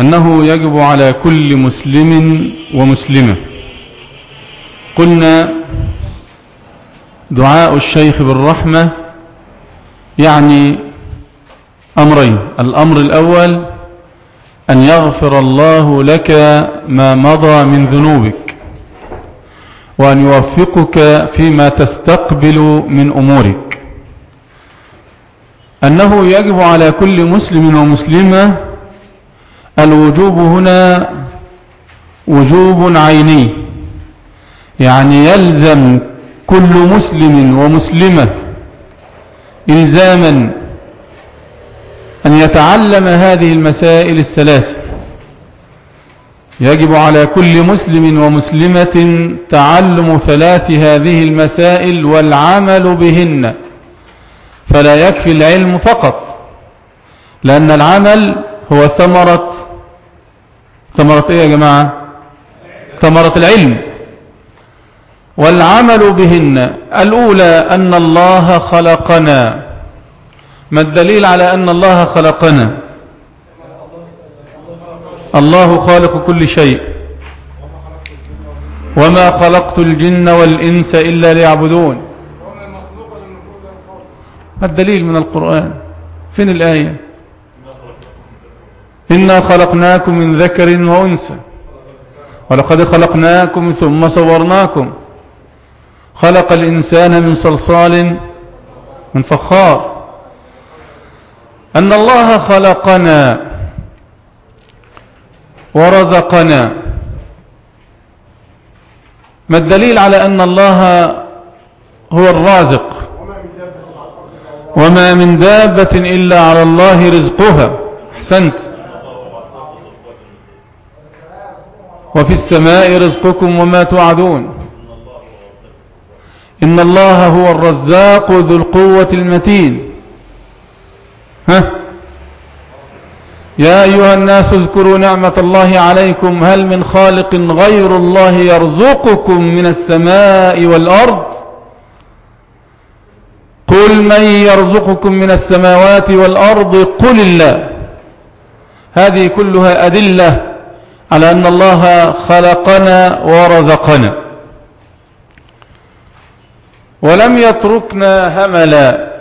أنه يجب على كل مسلم ومسلمة. قلنا دعاء الشيخ بالرحمة يعني أمرين. الأمر الأول أن يغفر الله لك ما مضى من ذنوبك وأن يوفقك فيما تستقبل من أمورك. أنه يجب على كل مسلم ومسلمة الوجوب هنا وجوب عيني. يعني يلزم كل مسلم ومسلمة إلزاما أن يتعلم هذه المسائل الثلاثة. يجب على كل مسلم ومسلمة تعلم ثلاث هذه المسائل والعمل بهن. فلا يكفي العلم فقط لأن العمل هو ثمرة ثمرة إيه يا جماعة؟ ثمرة العلم. والعمل بهن. الأولى أن الله خلقنا. ما الدليل على أن الله خلقنا؟ الله خالق كل شيء. وما خلقت الجن والإنس إلا ليعبدون. الدليل من القرآن؟ فين الآية؟ إنا خلقناكم من ذكر وأنثى. ولقد خلقناكم ثم صورناكم. خلق الإنسان من صلصال من فخار. أن الله خلقنا ورزقنا. ما الدليل على أن الله هو الرازق؟ وما من دابة إلا على الله رزقها. أحسنت. وفي السماء رزقكم وما توعدون. إن الله هو الرزاق ذو القوة المتين. ها؟ يا أيها الناس اذكروا نعمة الله عليكم. هل من خالق غير الله يرزقكم من السماء والأرض؟ قل من يرزقكم من السماوات والأرض؟ قل الله. هذه كلها أدلة على أن الله خلقنا ورزقنا. ولم يتركنا هملا.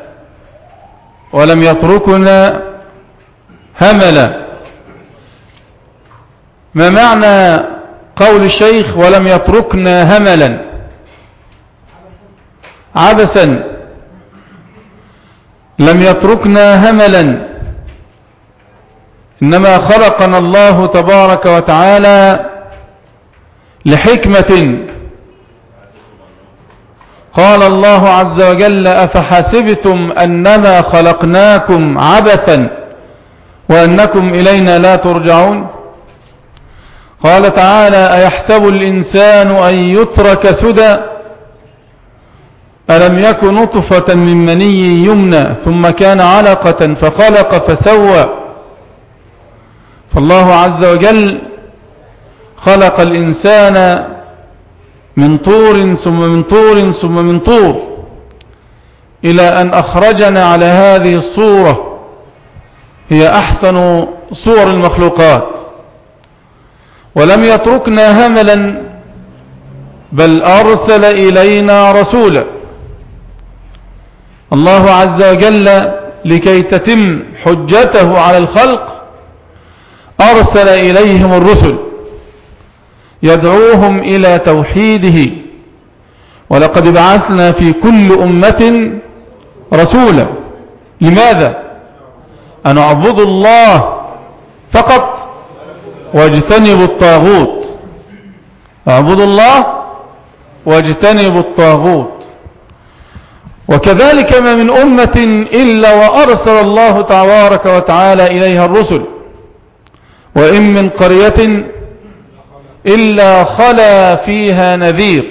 ولم يتركنا هملا. ما معنى قول الشيخ ولم يتركنا هملا؟ عبسا. لم يتركنا هملا. إنما خلقنا الله تبارك وتعالى لحكمة. قال الله عز وجل أفحسبتم أنما خلقناكم عبثا وأنكم إلينا لا ترجعون؟ قال تعالى أيحسب الإنسان أن يترك سدى؟ ألم يك نطفة من مني يمنى ثم كان علقة فخلق فسوى؟ فالله عز وجل خلق الإنسان من طور ثم من طور ثم من طور إلى أن أخرجنا على هذه الصورة هي أحسن صور المخلوقات ولم يتركنا هملا بل أرسل إلينا رسولا الله عز وجل لكي تتم حجته على الخلق أرسل إليهم الرسل يدعوهم إلى توحيده ولقد بعثنا في كل أمة رسولا. لماذا؟ أن اعبدوا الله فقط واجتنبوا الطاغوت. اعبدوا الله واجتنبوا الطاغوت. وكذلك ما من أمة إلا وأرسل الله تبارك وتعالى إليها الرسل. وإن من قرية إلا خلا فيها نذير.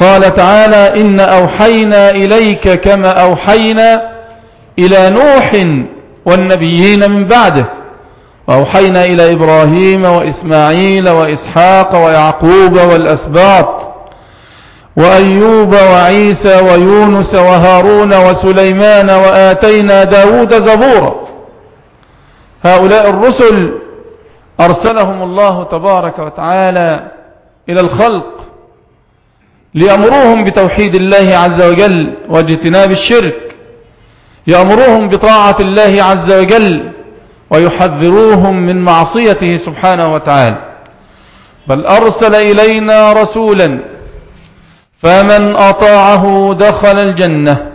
قال تعالى إن أوحينا إليك كما أوحينا إلى نوح والنبيين من بعده. وأوحينا إلى إبراهيم وإسماعيل وإسحاق ويعقوب والأسباط وأيوب وعيسى ويونس وهارون وسليمان وآتينا داود زبورا. هؤلاء الرسل أرسلهم الله تبارك وتعالى إلى الخلق ليأمروهم بتوحيد الله عز وجل واجتناب الشرك يأمروهم بطاعة الله عز وجل ويحذروهم من معصيته سبحانه وتعالى. بل أرسل إلينا رسولا فمن أطاعه دخل الجنة.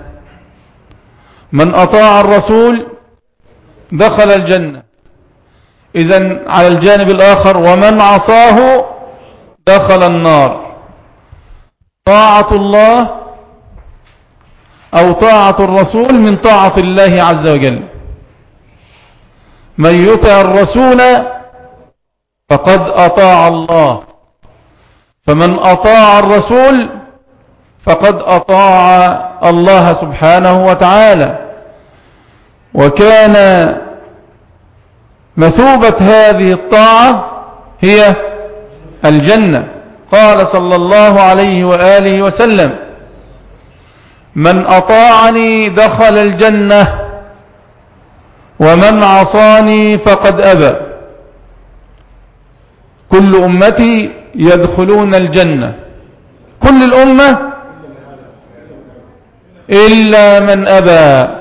من أطاع الرسول دخل الجنة. إذا على الجانب الآخر ومن عصاه دخل النار. طاعة الله أو طاعة الرسول من طاعة الله عز وجل. من يطع الرسول فقد أطاع الله. فمن أطاع الرسول فقد أطاع الله سبحانه وتعالى. وكان مثوبة هذه الطاعة هي الجنة. قال صلى الله عليه وآله وسلم من أطاعني دخل الجنة ومن عصاني فقد أبى. كل أمتي يدخلون الجنة. كل الأمة إلا من أبى.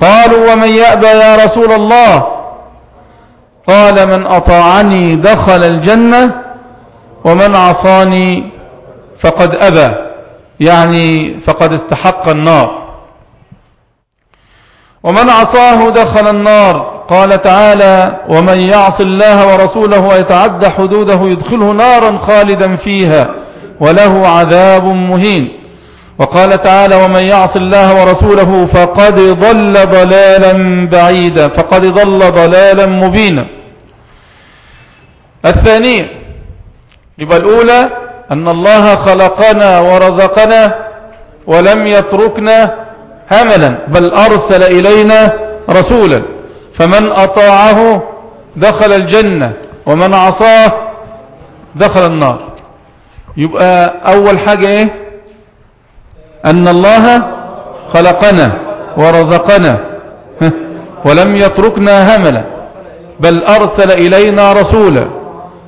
قالوا ومن يأبى يا رسول الله؟ قال من أطاعني دخل الجنة ومن عصاني فقد أبى. يعني فقد استحق النار. ومن عصاه دخل النار. قال تعالى ومن يعص الله ورسوله ويتعد حدوده يدخله نارا خالدا فيها وله عذاب مهين. وقال تعالى ومن يعص الله ورسوله فقد ضل ضلالا بعيدا فقد ضل ضلالا مبينا. الثانية يبقى الأولى أن الله خلقنا ورزقنا ولم يتركنا هملا بل أرسل إلينا رسولا. فمن أطاعه دخل الجنة ومن عصاه دخل النار. يبقى أول حاجة إيه؟ أن الله خلقنا ورزقنا. ولم يتركنا هملا بل أرسل إلينا رسولا.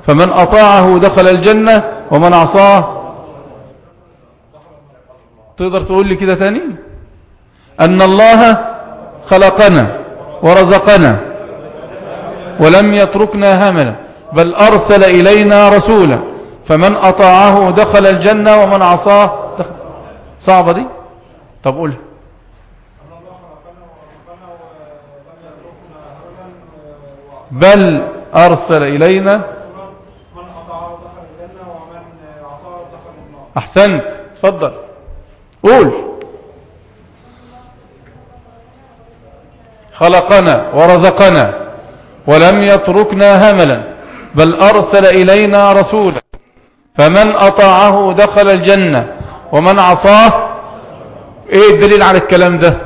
فمن أطاعه دخل الجنة ومن عصاه. تقدر تقول لي كده تاني؟ أن الله خلقنا ورزقنا ولم يتركنا هملا بل أرسل إلينا رسولا. فمن أطاعه دخل الجنة ومن عصاه. صعبة دي؟ طب قولها بل أرسل إلينا أحسنت. تفضل قول. خلقنا ورزقنا ولم يتركنا هملا بل أرسل إلينا رسولا فمن أطاعه دخل الجنة. ومن عصاه؟ إيه الدليل على الكلام ده؟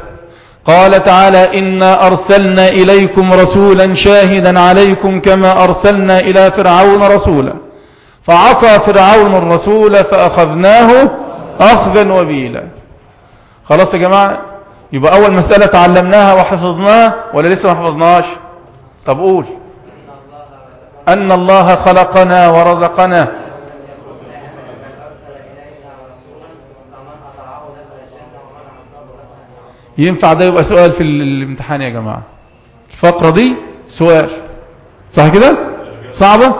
قال تعالى إنا أرسلنا إليكم رسولا شاهدا عليكم كما أرسلنا إلى فرعون رسولا. فعصى فرعون الرسول فأخذناه أخذا وبيلا. خلاص يا جماعة يبقى أول مسألة تعلمناها وحفظناها ولا لسه ما حفظناهاش؟ طب قول. أن الله خلقنا ورزقنا. ينفع ده يبقى سؤال في الامتحان يا جماعة. الفقرة دي سؤال. صح كده؟ صعبة؟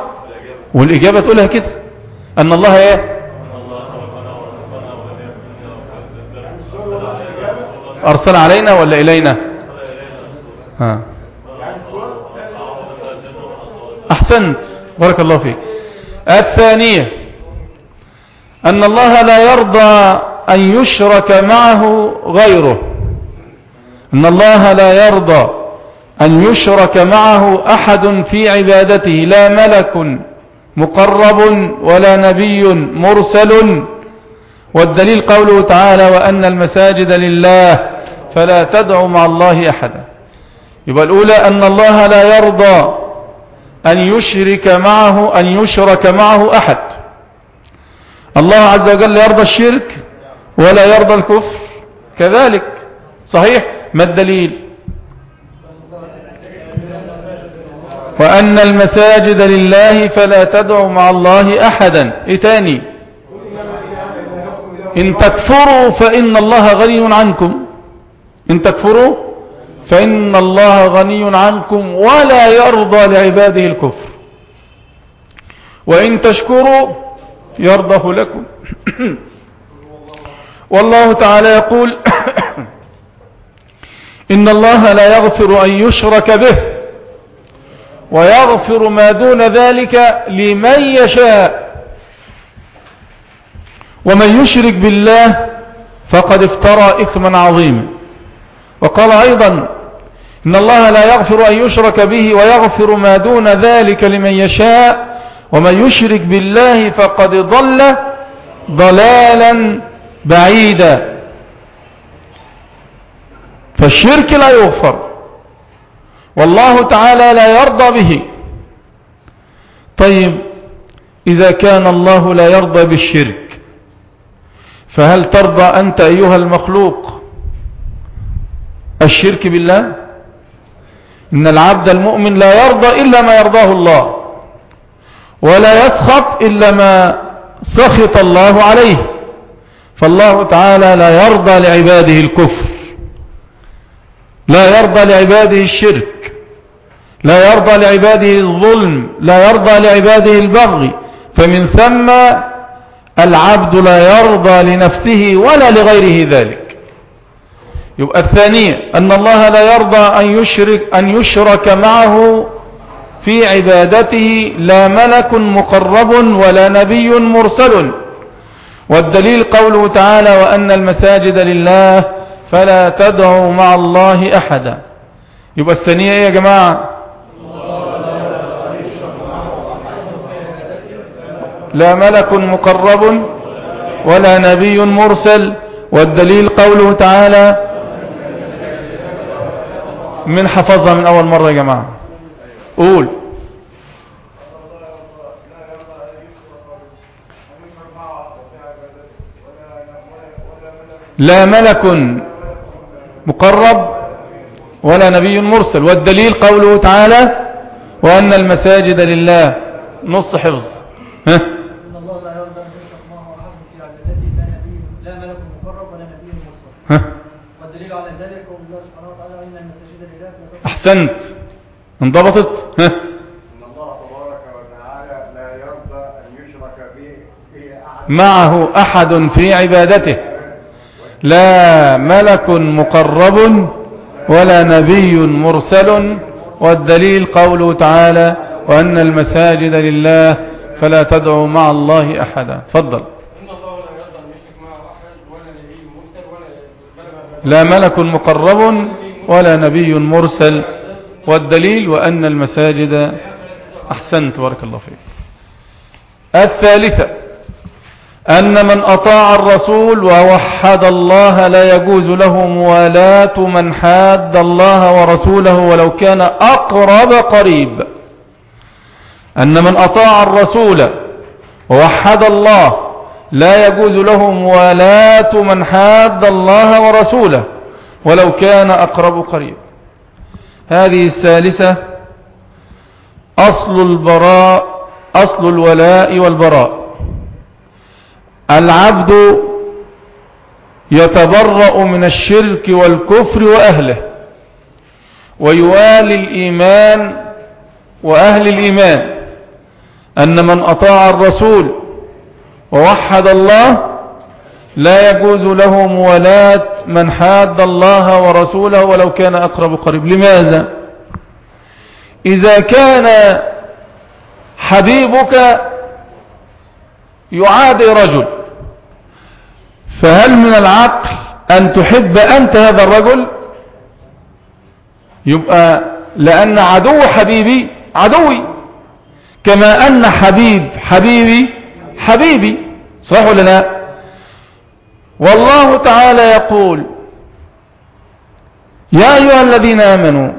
والإجابة تقولها كده. أن الله إيه؟ أرسل علينا ولا إلينا؟ ها. أحسنت. بارك الله فيك. الثانية. أن الله لا يرضى أن يشرك معه غيره. أن الله لا يرضى أن يشرك معه أحد في عبادته لا ملك مقرب ولا نبي مرسل. والدليل قوله تعالى وأن المساجد لله فلا تدعوا مع الله أحدا. يبقى الأولى أن الله لا يرضى أن يشرك معه أن يشرك معه أحد. الله عز وجل يرضى الشرك ولا يرضى الكفر. كذلك. صحيح؟ ما الدليل؟ وأن المساجد لله فلا تدعوا مع الله أحدا. إيه إن تكفروا فإن الله غني عنكم. إن تكفروا فإن الله غني عنكم ولا يرضى لعباده الكفر. وإن تشكروا يرضه لكم. والله تعالى يقول إن الله لا يغفر أن يشرك به ويغفر ما دون ذلك لمن يشاء. ومن يشرك بالله فقد افترى إثما عظيما. وقال أيضا إن الله لا يغفر أن يشرك به ويغفر ما دون ذلك لمن يشاء. ومن يشرك بالله فقد ضل ضلالا بعيدا. فالشرك لا يغفر. والله تعالى لا يرضى به. طيب إذا كان الله لا يرضى بالشرك فهل ترضى أنت أيها المخلوق الشرك بالله؟ إن العبد المؤمن لا يرضى إلا ما يرضاه الله ولا يسخط إلا ما سخط الله عليه. فالله تعالى لا يرضى لعباده الكفر. لا يرضى لعباده الشرك لا يرضى لعباده الظلم لا يرضى لعباده البغي فمن ثم العبد لا يرضى لنفسه ولا لغيره ذلك. يبقى الثانية أن الله لا يرضى أن يشرك, أن يشرك معه في عبادته لا ملك مقرب ولا نبي مرسل. والدليل قوله تعالى وأن المساجد لله فلا تدعوا مع الله أحدا. يبقى الثانية إيه يا جماعة؟ لا ملك مقرب ولا نبي مرسل. والدليل قوله تعالى من حفظها من أول مرة يا جماعة. قول. لا ملك مقرب ولا نبي مرسل والدليل قوله تعالى وأن المساجد لله نص حفظ. ها؟ إن الله لا يرضى أن يشرك معه أحد في عبادته لا نبي لا ملك مقرب ولا نبي مرسل. ها؟ والدليل على ذلك قول الله سبحانه وتعالى إن المساجد لله فلا تدعوا أحسنت. انضبطت؟ ها؟ إن الله تبارك وتعالى لا يرضى أن يشرك به معه أحد في عبادته. لا ملك مقرب ولا نبي مرسل والدليل قوله تعالى وأن المساجد لله فلا تدعوا مع الله أحدا. تفضل. لا ملك مقرب ولا نبي مرسل والدليل وأن المساجد أحسنت. بارك الله فيك. الثالثة. أن من أطاع الرسول ووحد الله لا يجوز له موالاة من حاد الله ورسوله ولو كان أقرب قريب. أن من أطاع الرسول ووحد الله لا يجوز له موالاة من حاد الله ورسوله ولو كان أقرب قريب. هذه الثالثة أصل البراء أصل الولاء والبراء. العبد يتبرأ من الشرك والكفر وأهله ويوالي الإيمان وأهل الإيمان أن من أطاع الرسول ووحد الله لا يجوز له موالاة من حاد الله ورسوله ولو كان أقرب قريب. لماذا؟ إذا كان حبيبك يعادي رجل فهل من العقل أن تحب أنت هذا الرجل؟ يبقى لأن عدو حبيبي عدوي كما أن حبيب حبيبي حبيبي صح ولا لا؟ والله تعالى يقول يا أيها الذين آمنوا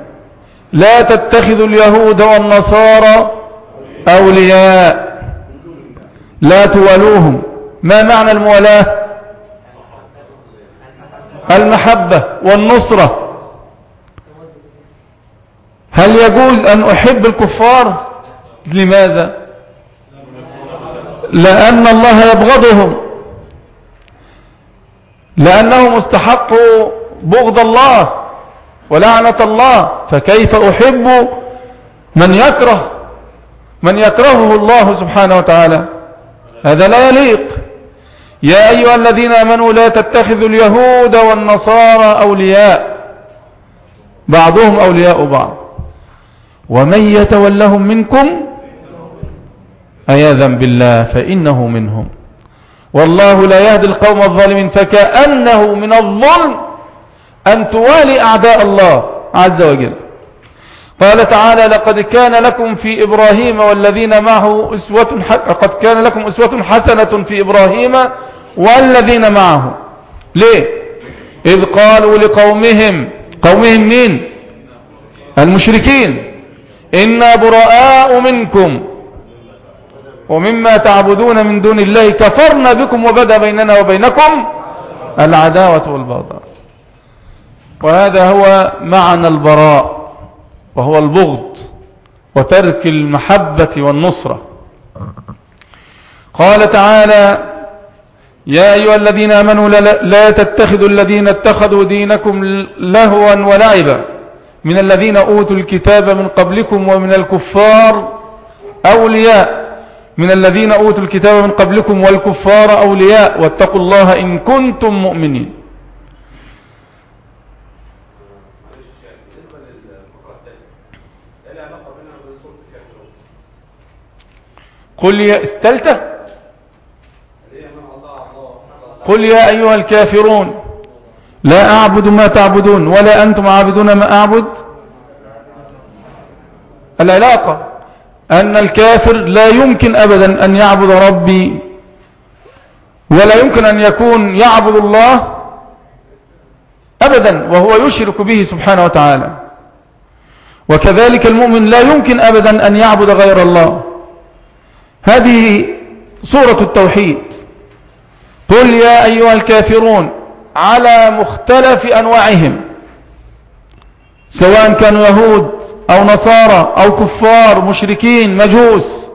لا تتخذوا اليهود والنصارى أولياء لا تولوهم. ما معنى المولاة المحبة والنصرة. هل يجوز أن أحب الكفار؟ لماذا؟ لأن الله يبغضهم. لأنهم استحقوا بغض الله ولعنة الله. فكيف أحب من يكره؟ من يكرهه الله سبحانه وتعالى. هذا لا يليق. يا أيها الذين أمنوا لا تتخذوا اليهود والنصارى أولياء. بعضهم أولياء بعض. ومن يتولهم منكم أياذا بالله فإنه منهم. والله لا يهدي القوم الظالمين فكأنه من الظلم أن توالي أعداء الله عز وجل. قال تعالى لقد كان لكم في إبراهيم والذين معه أسوة قد كان لكم أسوة حسنة في إبراهيم والذين معه. ليه؟ إذ قالوا لقومهم قومهم مين؟ المشركين. إنا براء منكم ومما تعبدون من دون الله كفرنا بكم وبدأ بيننا وبينكم العداوة والبغضاء. وهذا هو معنى البراء. وهو البغض وترك المحبة والنصرة. قال تعالى يا أيها الذين آمنوا لا تتخذوا الذين اتخذوا دينكم لهوا ولعبا من الذين أوتوا الكتاب من قبلكم ومن الكفار أولياء. من الذين أوتوا الكتاب من قبلكم والكفار أولياء. واتقوا الله إن كنتم مؤمنين. قل يا الثالثة؟ قل يا أيها الكافرون لا أعبد ما تعبدون ولا أنتم عابدون ما أعبد. العلاقة أن الكافر لا يمكن أبدا أن يعبد ربي ولا يمكن أن يكون يعبد الله أبدا وهو يشرك به سبحانه وتعالى. وكذلك المؤمن لا يمكن أبدا أن يعبد غير الله. هذه صورة التوحيد. قل يا أيها الكافرون على مختلف أنواعهم سواء كانوا يهود أو نصارى أو كفار مشركين مجوس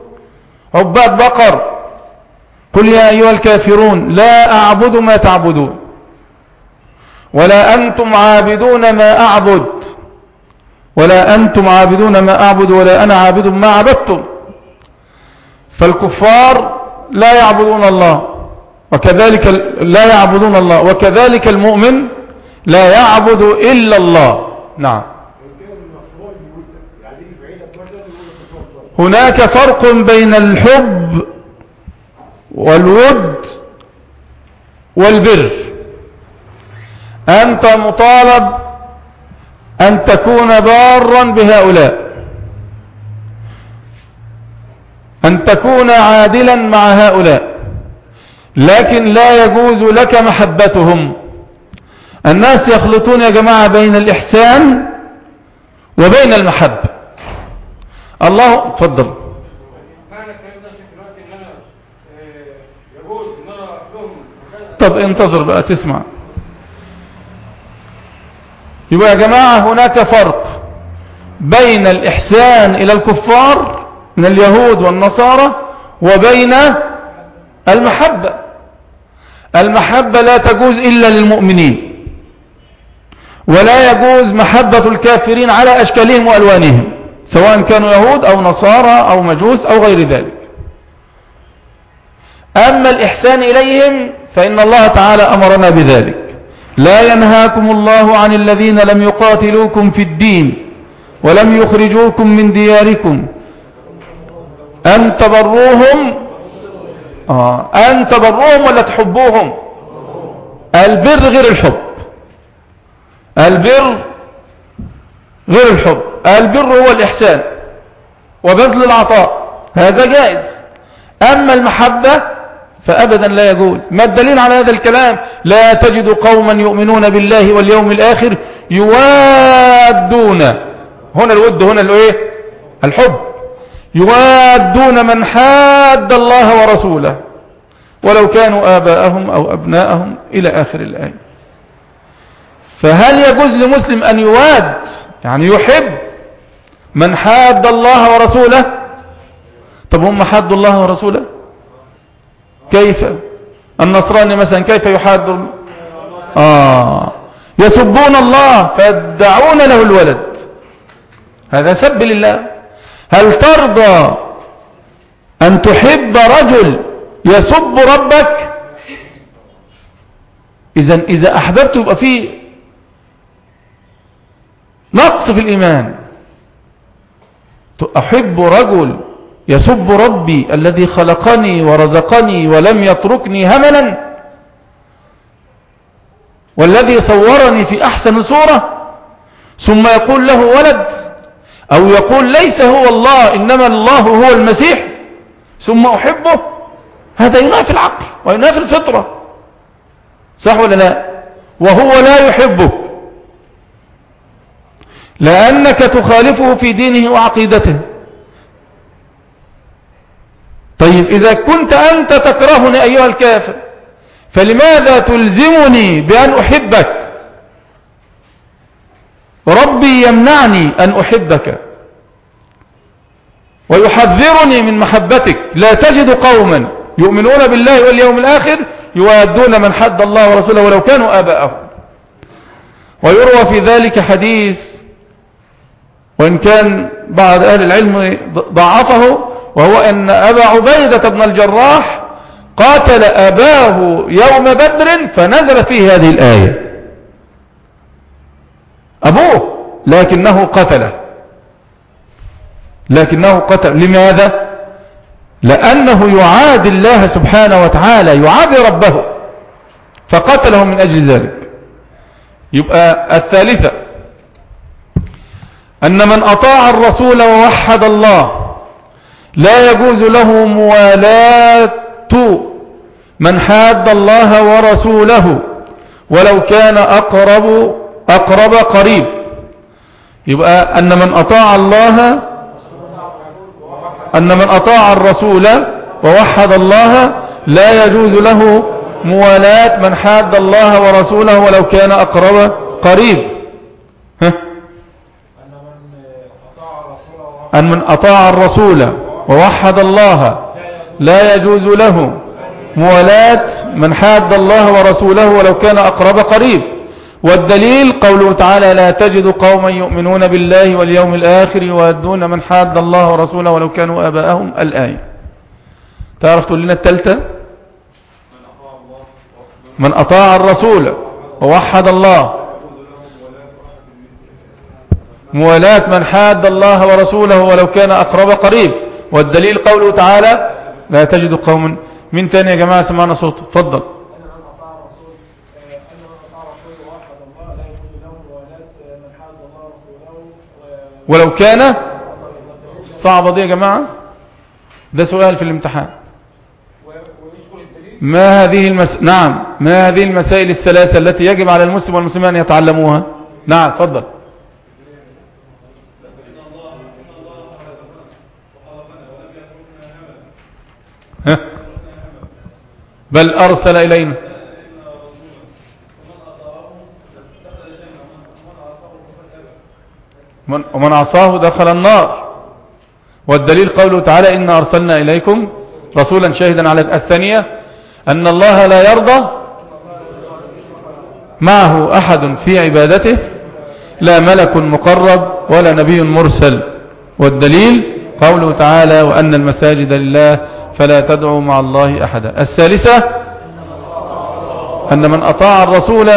عباد بقر. قل يا أيها الكافرون لا أعبد ما تعبدون ولا أنتم عابدون ما أعبد ولا أنتم عابدون ما أعبد ولا أنا عابد ما عبدتم. فالكفار لا يعبدون الله وكذلك لا يعبدون الله وكذلك المؤمن لا يعبد إلا الله. نعم. هناك فرق بين الحب والود والبر. أنت مطالب أن تكون بارا بهؤلاء. أن تكون عادلا مع هؤلاء لكن لا يجوز لك محبتهم. الناس يخلطون يا جماعة بين الإحسان وبين المحبة الله تفضل طب انتظر بقى تسمع. يبقى يا جماعة هناك فرق بين الإحسان إلى الكفار من اليهود والنصارى وبين المحبة. المحبة لا تجوز إلا للمؤمنين ولا يجوز محبة الكافرين على أشكالهم وألوانهم سواء كانوا يهود أو نصارى أو مجوس أو غير ذلك. أما الإحسان إليهم فإن الله تعالى أمرنا بذلك. لا ينهاكم الله عن الذين لم يقاتلوكم في الدين ولم يخرجوكم من دياركم أن تبروهم. آه. أن تبروهم ولا تحبوهم. البر غير الحب. البر غير الحب. البر هو الإحسان وبذل العطاء. هذا جائز. أما المحبة فأبدا لا يجوز. ما الدليل على هذا الكلام؟ لا تجد قوما يؤمنون بالله واليوم الآخر يوادون. هنا الود هنا الإيه؟ الحب. يوادون من حاد الله ورسوله ولو كانوا آباءهم أو أبناءهم إلى آخر الآية. فهل يجوز لمسلم أن يواد يعني يحب من حاد الله ورسوله؟ طب هم حادوا الله ورسوله؟ كيف؟ النصراني مثلا كيف يحاد؟ آه. يسبون الله فيدعون له الولد. هذا سب لله. هل ترضى أن تحب رجل يسب ربك؟ إذا إذا أحببت يبقى فيه نقص في الإيمان. أحب رجل يسب ربي الذي خلقني ورزقني ولم يتركني هملا والذي صورني في أحسن صورة ثم يقول له ولد أو يقول ليس هو الله إنما الله هو المسيح ثم أحبه هذا ينافي العقل وينافي الفطرة. صح ولا لا؟ وهو لا يحبك لأنك تخالفه في دينه وعقيدته. طيب إذا كنت أنت تكرهني أيها الكافر فلماذا تلزمني بأن أحبك؟ ربي يمنعني أن أحبك ويحذرني من محبتك. لا تجد قوما يؤمنون بالله واليوم الآخر يوادون من حد الله ورسوله ولو كانوا آباءهم. ويروى في ذلك حديث وإن كان بعض أهل العلم ضعفه وهو أن أبا عبيدة بن الجراح قاتل أباه يوم بدر فنزل فيه هذه الآية. أبوه لكنه قتله. لكنه قتل. لماذا؟ لأنه يعادي الله سبحانه وتعالى يعادي ربه فقتله من أجل ذلك. يبقى الثالثة أن من أطاع الرسول ووحد الله لا يجوز له موالاة من حاد الله ورسوله ولو كان أقرب أقرب قريب. يبقى أن من أطاع الله أن من أطاع الرسول ووحد الله لا يجوز له موالاة من حاد الله ورسوله ولو كان أقرب قريب. ها؟ أن من أطاع الرسول ووحد الله لا يجوز له موالاة من حاد الله ورسوله ولو كان أقرب قريب. والدليل قوله تعالى لا تجد قوما يؤمنون بالله واليوم الآخر يوادون من حاد الله ورسوله ولو كانوا آباءهم الآية تعرف تقول لنا التالتة؟ من أطاع الرسول ووحد الله. موالاة من حاد الله ورسوله ولو كان أقرب قريب. والدليل قوله تعالى لا تجد قوما. من تاني يا جماعة سمعنا صوت. فضل ولو كان صعبة دي يا جماعة؟ ده سؤال في الامتحان. ما هذه المس... نعم ما هذه المسائل الثلاثة التي يجب على المسلم والمسلمين أن يتعلموها؟ نعم تفضل؟ بل أرسل إلينا. ومن عصاه دخل النار. والدليل قوله تعالى إن أرسلنا إليكم رسولا شاهدا على الثانية أن الله لا يرضى معه أحد في عبادته لا ملك مقرب ولا نبي مرسل. والدليل قوله تعالى وأن المساجد لله فلا تدعوا مع الله أحدا الثالثة أن من أطاع الرسول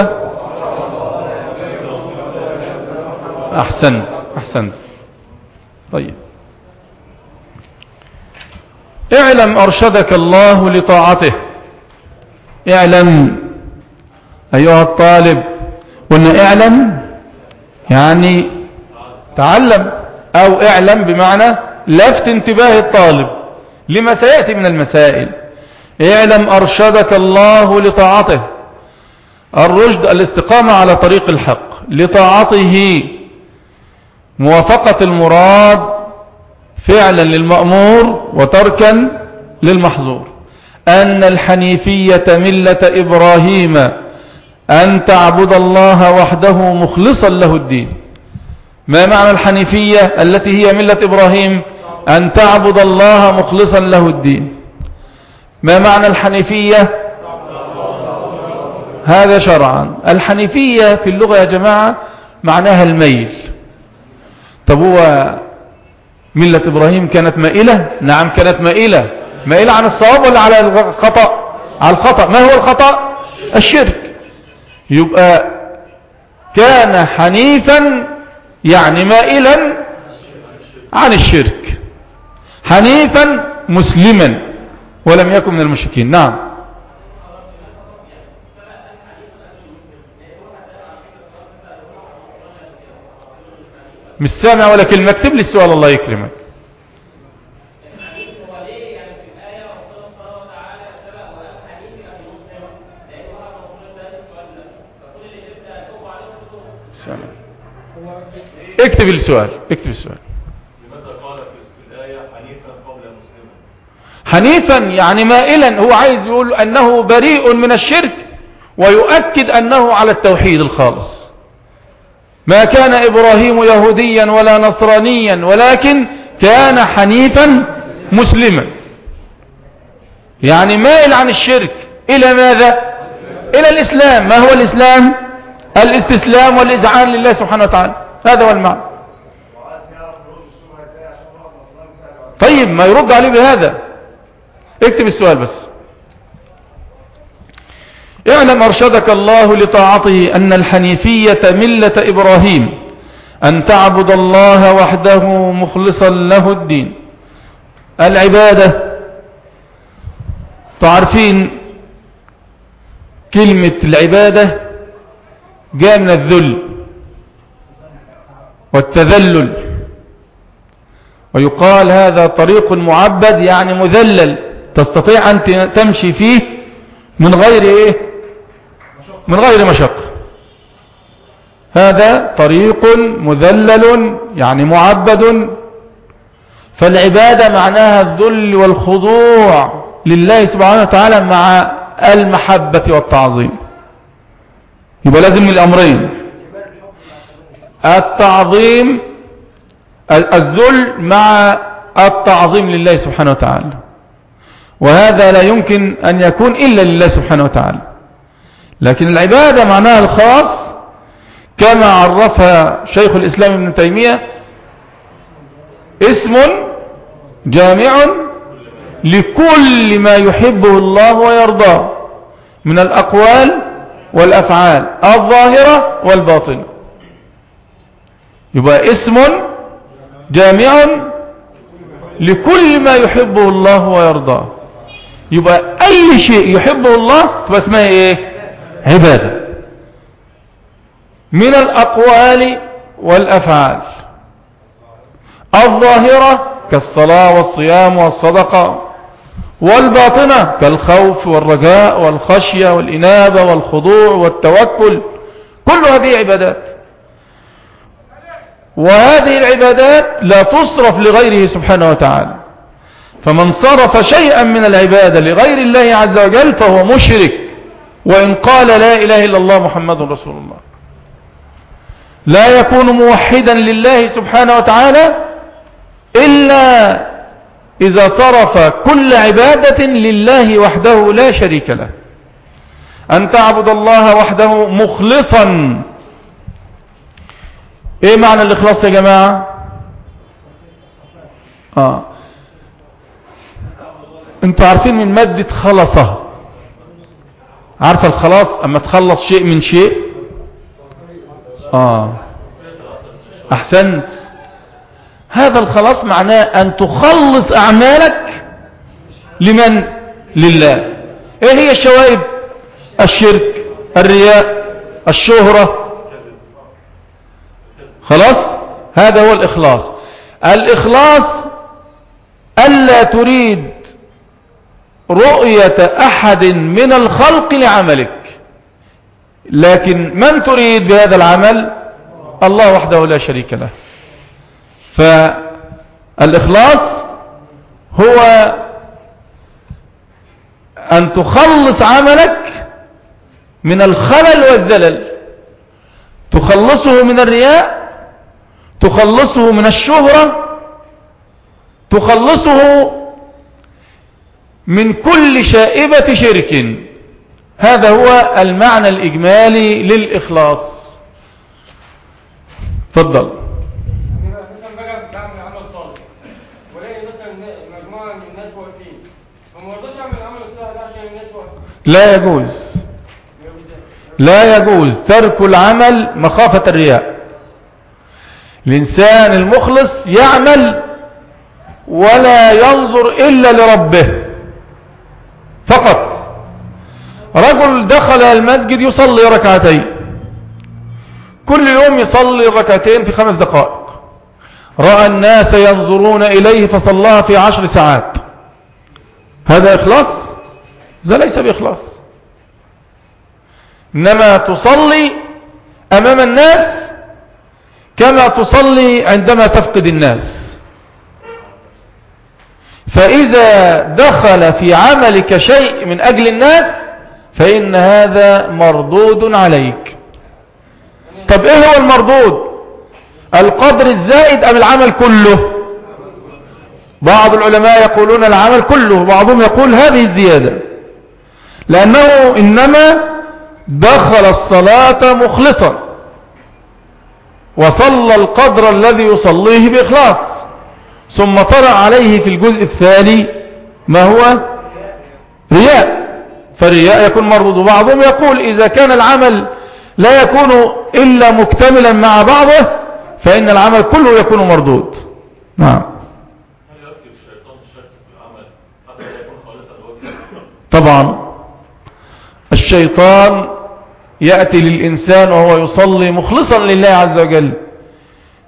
أحسنت. أحسنت. طيب. اعلم أرشدك الله لطاعته. اعلم. أيها الطالب قلنا اعلم يعني تعلم أو اعلم بمعنى لفت انتباه الطالب. لما سيأتي من المسائل. اعلم أرشدك الله لطاعته. الرشد الاستقامة على طريق الحق. لطاعته. موافقة المراد فعلا للمأمور وتركا للمحظور. أن الحنيفية ملة إبراهيم أن تعبد الله وحده مخلصا له الدين. ما معنى الحنيفية التي هي ملة إبراهيم؟ أن تعبد الله مخلصا له الدين. ما معنى الحنيفية؟ هذا شرعا. الحنيفية في اللغة يا جماعة معناها الميل طب هو ملة إبراهيم كانت مائلة؟ نعم كانت مائلة. مائلة عن الصواب ولا على الخطأ؟ على الخطأ. ما هو الخطأ؟ الشرك. يبقى كان حنيفا يعني مائلا عن الشرك. حنيفا مسلما ولم يكن من المشركين. نعم. مش سامع ولا كلمة اكتب لي السؤال الله يكرمك. اكتب السؤال اكتب السؤال. حنيفا يعني مائلا هو عايز يقول أنه بريء من الشرك ويؤكد أنه على التوحيد الخالص. ما كان إبراهيم يهوديا ولا نصرانيا ولكن كان حنيفا مسلما. يعني مائل عن الشرك إلى ماذا؟ إلى الإسلام. ما هو الإسلام؟ الاستسلام والإذعان لله سبحانه وتعالى. هذا هو المعنى. طيب ما يرد عليه بهذا. اكتب السؤال بس. اعلم أرشدك الله لطاعته أن الحنيفية ملة إبراهيم أن تعبد الله وحده مخلصا له الدين. العبادة تعرفين كلمة العبادة؟ جاء من الذل والتذلل. ويقال هذا طريق معبد يعني مذلل تستطيع أن تمشي فيه من غير إيه؟ من غير مشقة. هذا طريق مذلل يعني معبد. فالعبادة معناها الذل والخضوع لله سبحانه وتعالى مع المحبة والتعظيم. يبقى لازم الأمرين التعظيم الذل مع التعظيم لله سبحانه وتعالى. وهذا لا يمكن أن يكون إلا لله سبحانه وتعالى. لكن العبادة معناها الخاص كما عرفها شيخ الإسلام ابن تيمية اسم جامع لكل ما يحبه الله ويرضاه من الأقوال والأفعال الظاهرة والباطنة. يبقى اسم جامع لكل ما يحبه الله ويرضاه. يبقى أي شيء يحبه الله تبقى اسمها إيه؟ عبادة. من الأقوال والأفعال. الظاهرة كالصلاة والصيام والصدقة والباطنة كالخوف والرجاء والخشية والإنابة والخضوع والتوكل. كل هذه عبادات. وهذه العبادات لا تصرف لغيره سبحانه وتعالى. فمن صرف شيئا من العبادة لغير الله عز وجل فهو مشرك. وإن قال لا إله إلا الله محمد رسول الله. لا يكون موحدا لله سبحانه وتعالى إلا إذا صرف كل عبادة لله وحده لا شريك له. أن تعبد الله وحده مخلصا. إيه معنى الإخلاص يا جماعة؟ آه. أنتوا عارفين من مادة خلصة. عارفة الخلاص؟ أما تخلص شيء من شيء؟ آه. أحسنت. هذا الخلاص معناه أن تخلص أعمالك لمن؟ لله. إيه هي الشوائب الشرك الرياء الشهرة. خلاص؟ هذا هو الإخلاص. الإخلاص ألا تريد رؤية أحد من الخلق لعملك. لكن من تريد بهذا العمل؟ الله وحده لا شريك له. فالإخلاص هو أن تخلص عملك من الخلل والزلل. تخلصه من الرياء تخلصه من الشهرة تخلصه من كل شائبة شرك. هذا هو المعنى الإجمالي للإخلاص. تفضل. لا يجوز. لا يجوز ترك العمل مخافة الرياء. الإنسان المخلص يعمل ولا ينظر إلا لربه. فقط. رجل دخل المسجد يصلي ركعتين. كل يوم يصلي ركعتين في خمس دقائق. رأى الناس ينظرون إليه فصلاها في عشر ساعات. هذا إخلاص؟ هذا ليس بإخلاص. إنما تصلي أمام الناس كما تصلي عندما تفقد الناس. فإذا دخل في عملك شيء من أجل الناس فإن هذا مردود عليك. طب إيه هو المردود؟ القدر الزائد أم العمل كله؟ بعض العلماء يقولون العمل كله بعضهم يقول هذه الزيادة. لأنه إنما دخل الصلاة مخلصا وصلى القدر الذي يصليه بإخلاص. ثم طرأ عليه في الجزء الثاني ما هو؟ رياء. فالرياء يكون مردود بعضهم يقول إذا كان العمل لا يكون إلا مكتملا مع بعضه فإن العمل كله يكون مردود. نعم. هل يكفي الشيطان الشك في العمل حتى لا يكون خالصا لوجه طبعا. الشيطان يأتي للإنسان وهو يصلي مخلصا لله عز وجل.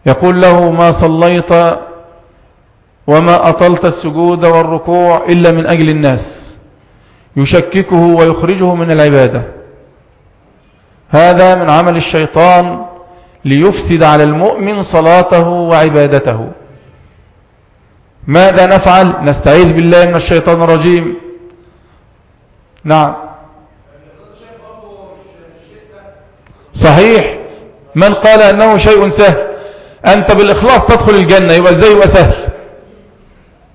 يقول له ما صليت وما أطلت السجود والركوع إلا من أجل الناس يشككه ويخرجه من العبادة هذا من عمل الشيطان ليفسد على المؤمن صلاته وعبادته ماذا نفعل؟ نستعيذ بالله من الشيطان الرجيم. نعم. صحيح. من قال أنه شيء سهل. أنت بالإخلاص تدخل الجنة يبقى إزاي يبقى سهل.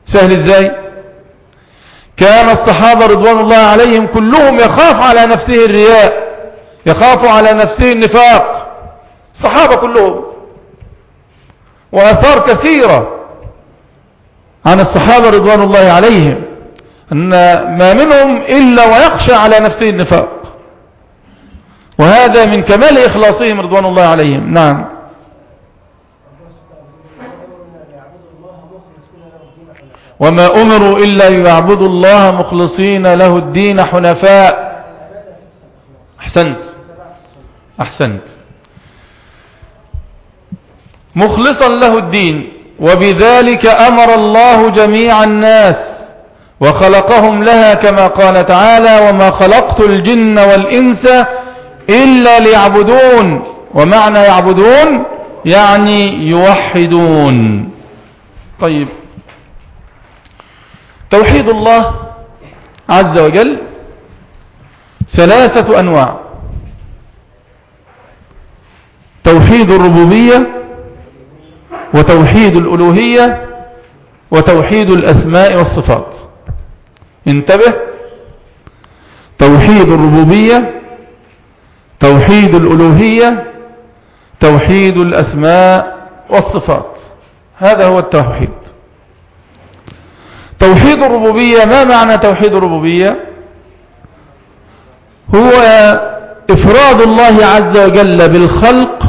سهل إزاي؟ كان الصحابة رضوان الله عليهم كلهم يخاف على نفسه الرياء يخاف على نفسه النفاق. الصحابة كلهم. وأثار كثيرة عن الصحابة رضوان الله عليهم أن ما منهم إلا ويخشى على نفسه النفاق. وهذا من كمال إخلاصهم رضوان الله عليهم. نعم. وما أمروا إلا يعبدوا الله مخلصين له الدين حنفاء. أحسنت. أحسنت. مخلصا له الدين. وبذلك أمر الله جميع الناس. وخلقهم لها كما قال تعالى وما خلقت الجن والإنس إلا ليعبدون. ومعنى يعبدون يعني يوحدون. طيب. توحيد الله عز وجل ثلاثة أنواع. توحيد الربوبية وتوحيد الألوهية وتوحيد الأسماء والصفات. انتبه. توحيد الربوبية توحيد الألوهية توحيد الأسماء والصفات. هذا هو التوحيد. توحيد الربوبية ما معنى توحيد الربوبية؟ هو إفراد الله عز وجل بالخلق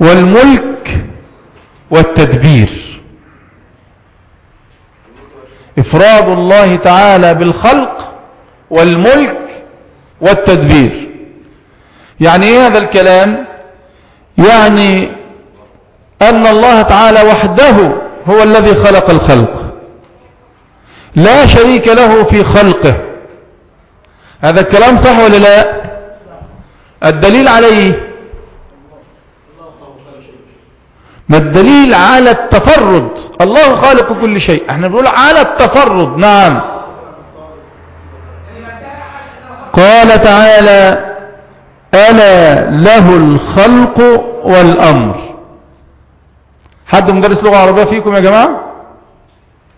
والملك والتدبير. إفراد الله تعالى بالخلق والملك والتدبير. يعني إيه هذا الكلام؟ يعني أن الله تعالى وحده هو الذي خلق الخلق. لا شريك له في خلقه. هذا الكلام صح ولا لا؟ الدليل عليه. ما الدليل على التفرد؟ الله خالق كل شيء. إحنا بنقول على التفرد. نعم. قال تعالى ألا له الخلق والأمر. حد مدرس لغة عربية فيكم يا جماعة؟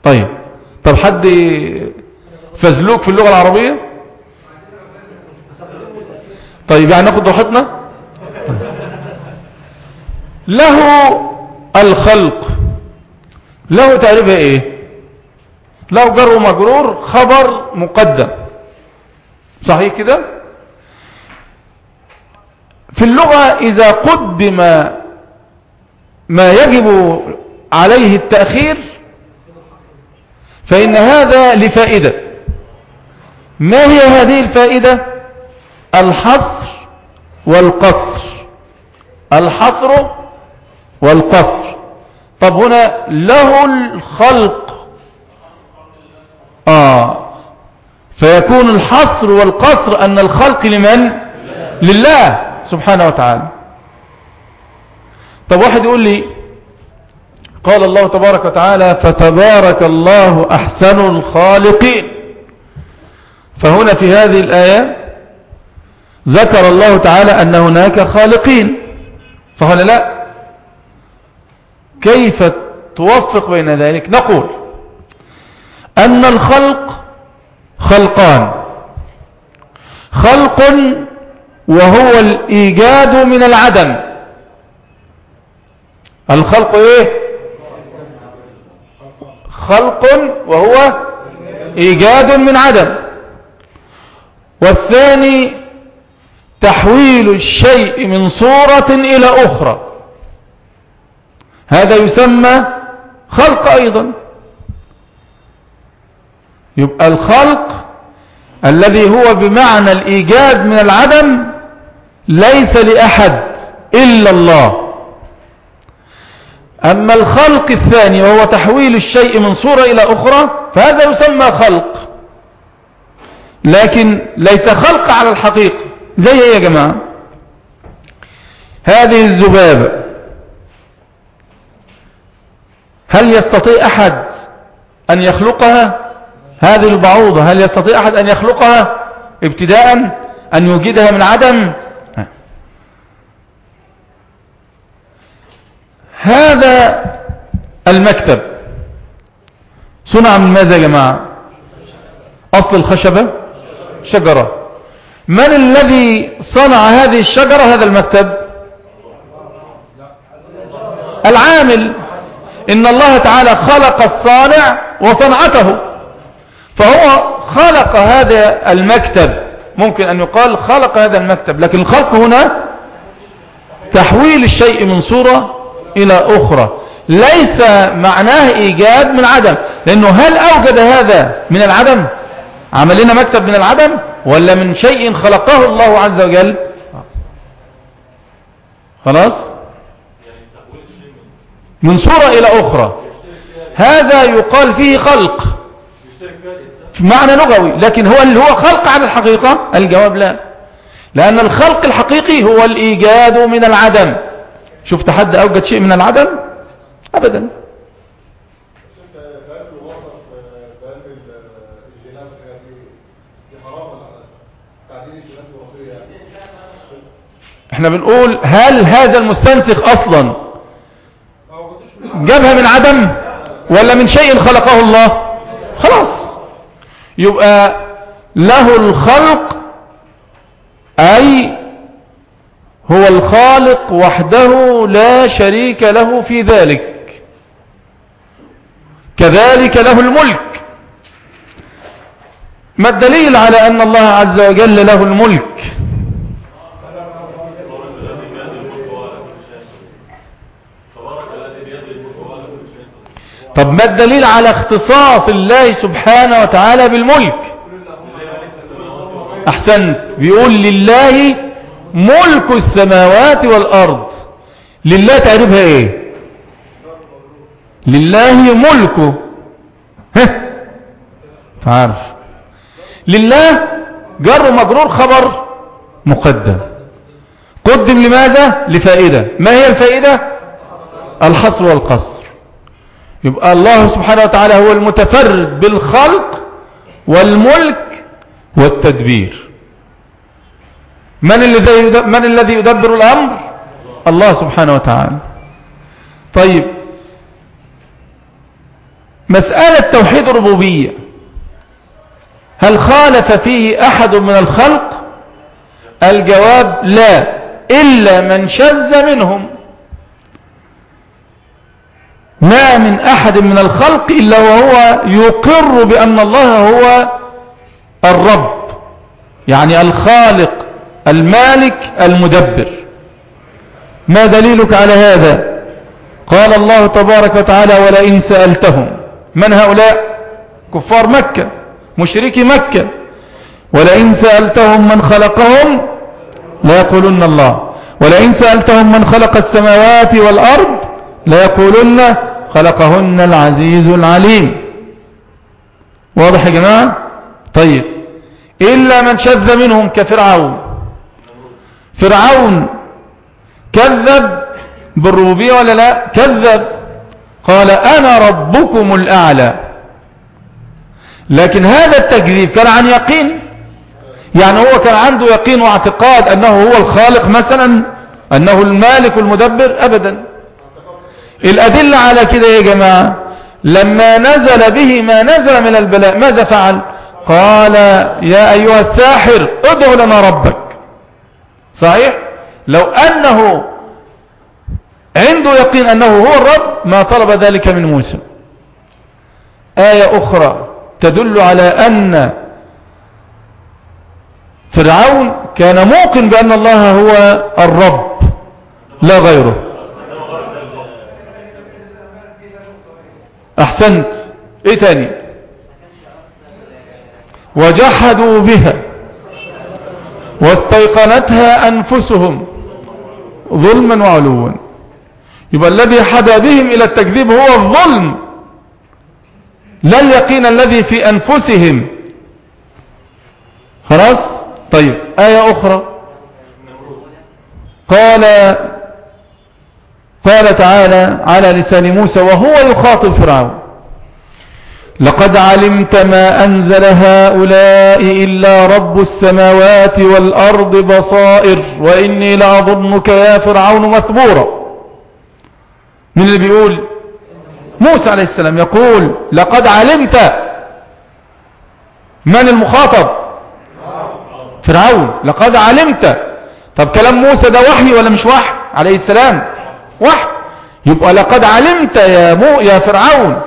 طيب. طب حد فزلوك في اللغة العربية؟ طيب يعني ناخد راحتنا؟ له الخلق. له تعريفها إيه؟ له جر ومجرور خبر مقدم. صحيح كده؟ في اللغة إذا قدم ما يجب عليه التأخير فإن هذا لفائدة. ما هي هذه الفائدة؟ الحصر والقصر. الحصر والقصر. طب هنا له الخلق. آه. فيكون الحصر والقصر أن الخلق لمن؟ لله سبحانه وتعالى. طب واحد يقول لي قال الله تبارك وتعالى فتبارك الله أحسن الخالقين. فهنا في هذه الآية ذكر الله تعالى أن هناك خالقين. صح ولا لا. كيف توفق بين ذلك؟ نقول أن الخلق خلقان. خلق وهو الإيجاد من العدم. الخلق إيه؟ خلق وهو إيجاد من عدم. والثاني تحويل الشيء من صورة إلى أخرى. هذا يسمى خلق أيضا. يبقى الخلق الذي هو بمعنى الإيجاد من العدم ليس لأحد إلا الله. أما الخلق الثاني وهو تحويل الشيء من صورة إلى أخرى فهذا يسمى خلق. لكن ليس خلق على الحقيقة. زي إيه يا جماعة؟ هذه الذبابة هل يستطيع أحد أن يخلقها؟ هذه البعوضة. هل يستطيع أحد أن يخلقها؟ ابتداء أن يوجدها من عدم هذا المكتب. صنع من ماذا يا جماعة؟ أصل الخشبة؟ شجرة. من الذي صنع هذه الشجرة هذا المكتب؟ العامل. إن الله تعالى خلق الصانع وصنعته. فهو خلق هذا المكتب. ممكن أن يقال خلق هذا المكتب لكن الخلق هنا تحويل الشيء من صورة إلى أخرى. ليس معناه إيجاد من عدم. لأنه هل أوجد هذا من العدم؟ عمل لنا مكتب من العدم؟ ولا من شيء خلقه الله عز وجل؟ خلاص؟ من صورة إلى أخرى. هذا يقال فيه خلق. في معنى لغوي. لكن هو اللي هو خلق على الحقيقة؟ الجواب لا. لأن الخلق الحقيقي هو الإيجاد من العدم. شفت حد أوجد شيء من العدم؟ أبدا. إحنا بنقول هل هذا المستنسخ أصلا جابها من عدم ولا من شيء خلقه الله؟ خلاص. يبقى له الخلق أي هو الخالق وحده لا شريك له في ذلك. كذلك له الملك. ما الدليل على أن الله عز وجل له الملك؟ طب ما الدليل على اختصاص الله سبحانه وتعالى بالملك؟ أحسنت. بيقول لله ملك السماوات والأرض. لله تعرفها إيه؟ لله ملكه. ها؟ عارف لله جر مجرور خبر مقدم. قدم لماذا؟ لفائدة. ما هي الفائدة؟ الحصر والقصر. يبقى الله سبحانه وتعالى هو المتفرد بالخلق والملك والتدبير. من الذي من الذي يدبر الأمر؟ الله سبحانه وتعالى. طيب. مسألة توحيد الربوبية. هل خالف فيه أحد من الخلق؟ الجواب لا إلا من شذ منهم. ما من أحد من الخلق إلا وهو يقر بأن الله هو الرب. يعني الخالق. المالك المدبر. ما دليلك على هذا؟ قال الله تبارك وتعالى ولئن سألتهم من هؤلاء؟ كفار مكة مشركي مكة. ولئن سألتهم من خلقهم ليقولن الله. ولئن سألتهم من خلق السماوات والأرض ليقولن خلقهن العزيز العليم. واضح يا جماعة؟ طيب. إلا من شذ منهم كفرعون. فرعون كذب بالربوبية ولا لا؟ كذب. قال أنا ربكم الأعلى. لكن هذا التكذيب كان عن يقين. يعني هو كان عنده يقين واعتقاد أنه هو الخالق مثلا أنه المالك المدبر أبدا. الأدلة على كده يا جماعة لما نزل به ما نزل من البلاء ماذا فعل؟ قال يا أيها الساحر ادعو لنا ربك. صحيح؟ لو أنه عنده يقين أنه هو الرب ما طلب ذلك من موسى. آية أخرى تدل على أن فرعون كان موقن بأن الله هو الرب لا غيره. أحسنت. إيه تاني؟ وجحدوا بها. واستيقنتها أنفسهم ظلما وعلوا. يبقى الذي حدا بهم إلى التكذيب هو الظلم لا اليقين الذي في أنفسهم. خلاص؟ طيب آية أخرى. قال قال تعالى على لسان موسى وهو يخاطب فرعون. لقد علمت ما أنزل هؤلاء إلا رب السماوات والأرض بصائر وإني لأظنك يا فرعون مثبورا. من اللي بيقول؟ موسى عليه السلام يقول لقد علمت. من المخاطب؟ فرعون. لقد علمت. طب كلام موسى ده وحي ولا مش وحي؟ عليه السلام. وحي. يبقى لقد علمت يا, مو يا فرعون.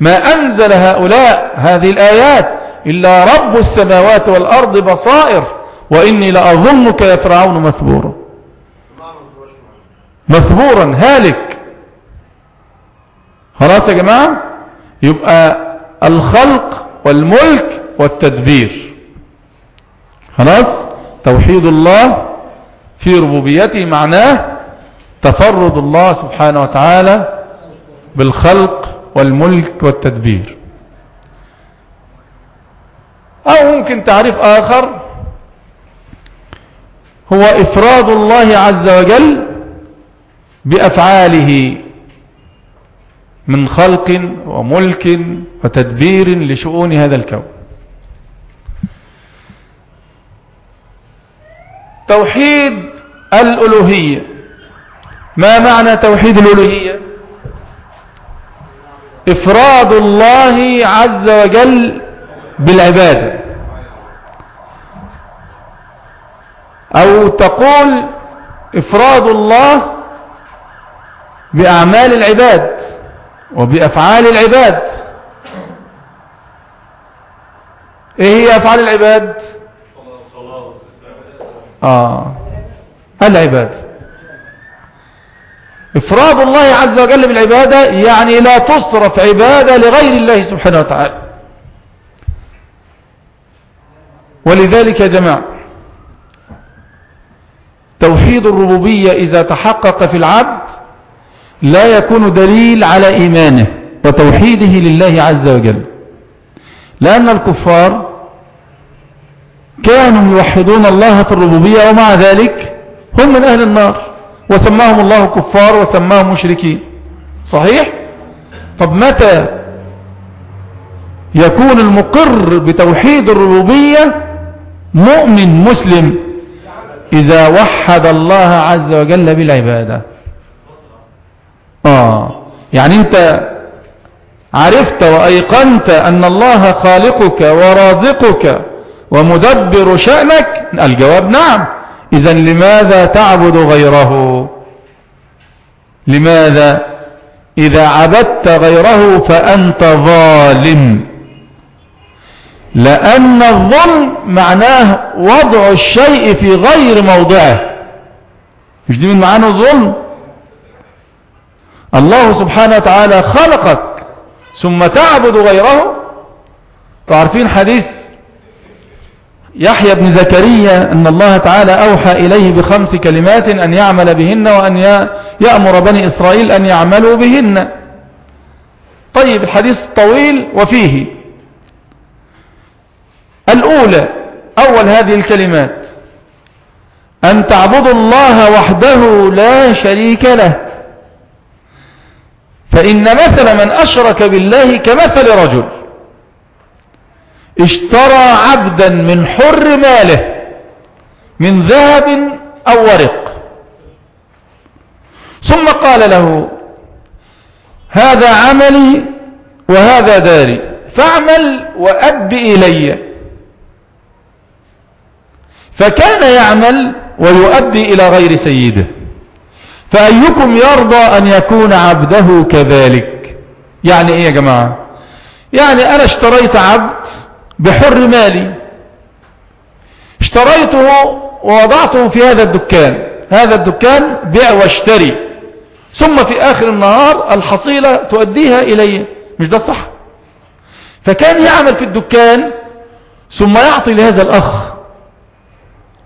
ما أنزل هؤلاء هذه الآيات إلا رب السماوات والأرض بصائر وإني لأظنك يا فرعون مثبورا. مثبورا هالك. خلاص يا جماعة؟ يبقى الخلق والملك والتدبير. خلاص؟ توحيد الله في ربوبيته معناه تفرد الله سبحانه وتعالى بالخلق والملك والتدبير. أو ممكن تعريف آخر هو إفراد الله عز وجل بأفعاله من خلق وملك وتدبير لشؤون هذا الكون. توحيد الألوهية. ما معنى توحيد الألوهية؟ إفراد الله عز وجل بالعبادة. أو تقول إفراد الله بأعمال العباد وبأفعال العباد. إيه هي أفعال العباد؟ آه. العباد. إفراد الله عز وجل بالعبادة يعني لا تصرف عبادة لغير الله سبحانه وتعالى. ولذلك يا جماعة توحيد الربوبية إذا تحقق في العبد لا يكون دليل على إيمانه وتوحيده لله عز وجل. لأن الكفار كانوا يوحدون الله في الربوبية ومع ذلك هم من أهل النار. وسماهم الله كفار وسماهم مشركين. صحيح؟ طب متى يكون المقر بتوحيد الربوبية مؤمن مسلم إذا وحد الله عز وجل بالعبادة؟ آه. يعني أنت عرفت وأيقنت أن الله خالقك ورازقك ومدبر شأنك؟ الجواب نعم. إذا لماذا تعبد غيره؟ لماذا؟ إذا عبدت غيره فأنت ظالم. لأن الظلم معناه وضع الشيء في غير موضعه. مش دي من معاني الظلم؟ الله سبحانه وتعالى خلقك ثم تعبد غيره. تعرفين حديث يحيى بن زكريا أن الله تعالى أوحى إليه بخمس كلمات أن يعمل بهن وأن يأمر بني إسرائيل أن يعملوا بهن. طيب الحديث طويل وفيه. الأولى أول هذه الكلمات. أن تعبدوا الله وحده لا شريك له. فإن مثل من أشرك بالله كمثل رجل. اشترى عبدا من حر ماله من ذهب أو ورق. ثم قال له هذا عملي وهذا داري فاعمل وأد إلي. فكان يعمل ويؤدي إلى غير سيده. فأيكم يرضى أن يكون عبده كذلك؟ يعني إيه يا جماعة؟ يعني أنا اشتريت عبد بحر مالي. اشتريته ووضعته في هذا الدكان. هذا الدكان بيع واشتري. ثم في آخر النهار الحصيلة تؤديها إلي مش ده صح فكان يعمل في الدكان ثم يعطي لهذا الأخ.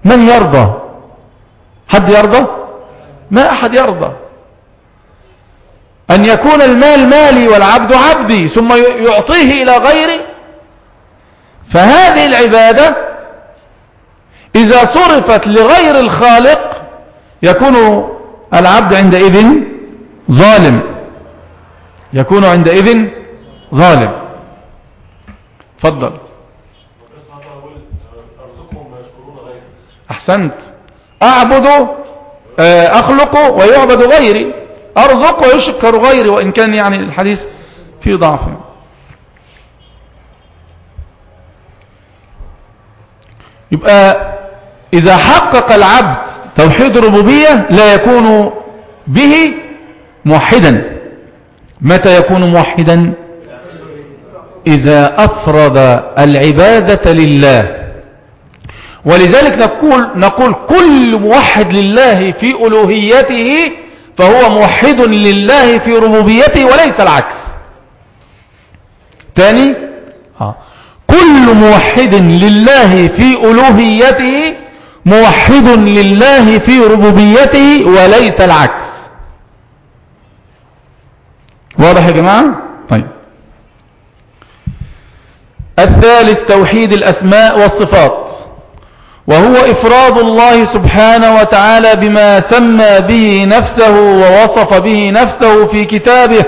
من يرضى؟ حد يرضى؟ ما أحد يرضى. أن يكون المال مالي والعبد عبدي ثم يعطيه إلى غيري فهذه العبادة إذا صرفت لغير الخالق يكون العبد عندئذ ظالم. يكون عندئذ ظالم. فضل أحسنت. أعبد آه، أخلق ويعبد غيري. أرزق ويشكر غيري وإن كان يعني الحديث في ضعف. يبقى إذا حقق العبد توحيد الربوبية لا يكون به موحدا. متى يكون موحدا؟ إذا أفرض العبادة لله. ولذلك نقول, نقول كل موحد لله في ألوهيته فهو موحد لله في ربوبيته وليس العكس. تاني؟ آه. كل موحد لله في ألوهيته موحد لله في ربوبيته وليس العكس. واضح يا جماعة؟ طيب. الثالث توحيد الأسماء والصفات. وهو إفراد الله سبحانه وتعالى بما سمى به نفسه ووصف به نفسه في كتابه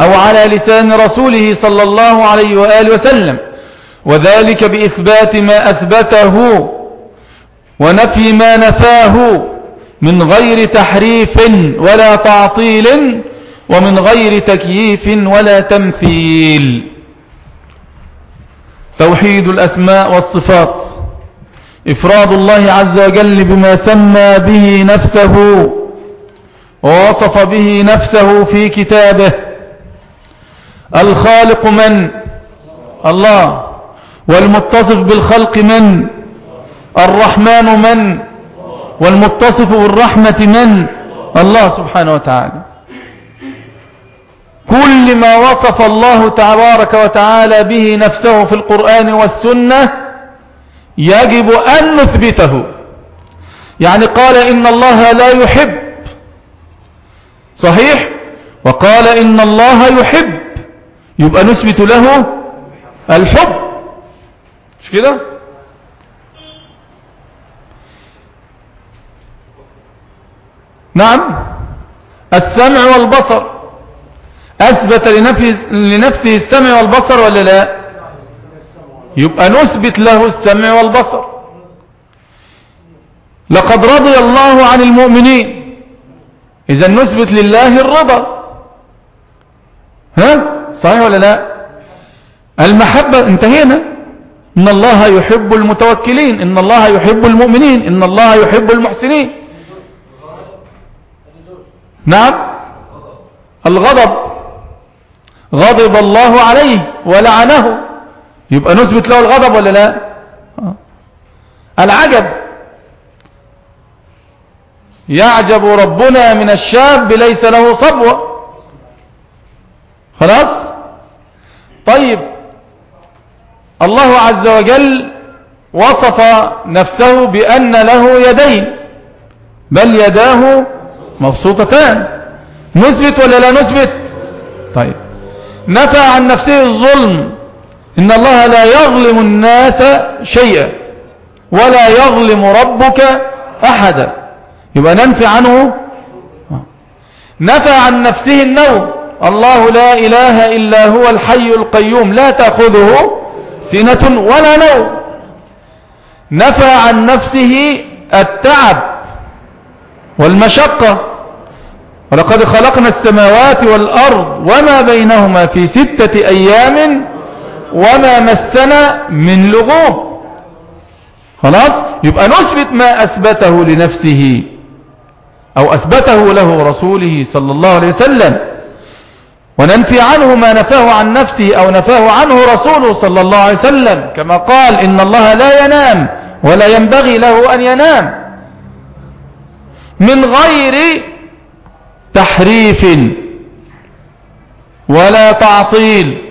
أو على لسان رسوله صلى الله عليه وآله وسلم. وذلك بإثبات ما أثبته ونفي ما نفاه من غير تحريف ولا تعطيل ومن غير تكييف ولا تمثيل. توحيد الأسماء والصفات. إفراد الله عز وجل بما سمى به نفسه ووصف به نفسه في كتابه. الخالق من؟ الله. والمتصف بالخلق من؟ الرحمن من؟ والمتصف بالرحمة من؟ الله سبحانه وتعالى. كل ما وصف الله تبارك وتعالى به نفسه في القرآن والسنة يجب أن نثبته. يعني قال إن الله لا يحب. صحيح؟ وقال إن الله يحب. يبقى نثبت له الحب. مش كده؟ نعم. السمع والبصر. أثبت لنفسه, السمع والبصر ولا لا؟ يبقى نثبت له السمع والبصر. لقد رضي الله عن المؤمنين. إذا نثبت لله الرضا. ها؟ صحيح ولا لا؟ المحبة انتهينا. إن الله يحب المتوكلين إن الله يحب المؤمنين إن الله يحب المحسنين. نعم. الغضب. غضب الله عليه ولعنه. يبقى نثبت له الغضب ولا لا؟ العجب. يعجب ربنا من الشاب ليس له صبوة. خلاص؟ طيب. الله عز وجل وصف نفسه بأن له يدين بل يداه مبسوطتان. نثبت ولا لا نثبت؟ طيب. نفى عن نفسه الظلم إن الله لا يظلم الناس شيئا ولا يظلم ربك أحدا. يبقى ننفي عنه. نفى عن نفسه النوم. الله لا إله إلا هو الحي القيوم لا تأخذه سنة ولا نوم. نفى عن نفسه التعب والمشقة. ولقد خلقنا السماوات والأرض وما بينهما في ستة أيام وما مسنا من لغوب. خلاص؟ يبقى نثبت ما أثبته لنفسه أو أثبته له رسوله صلى الله عليه وسلم. وننفي عنه ما نفاه عن نفسه أو نفاه عنه رسوله صلى الله عليه وسلم كما قال إن الله لا ينام ولا ينبغي له أن ينام من غير تحريف ولا تعطيل.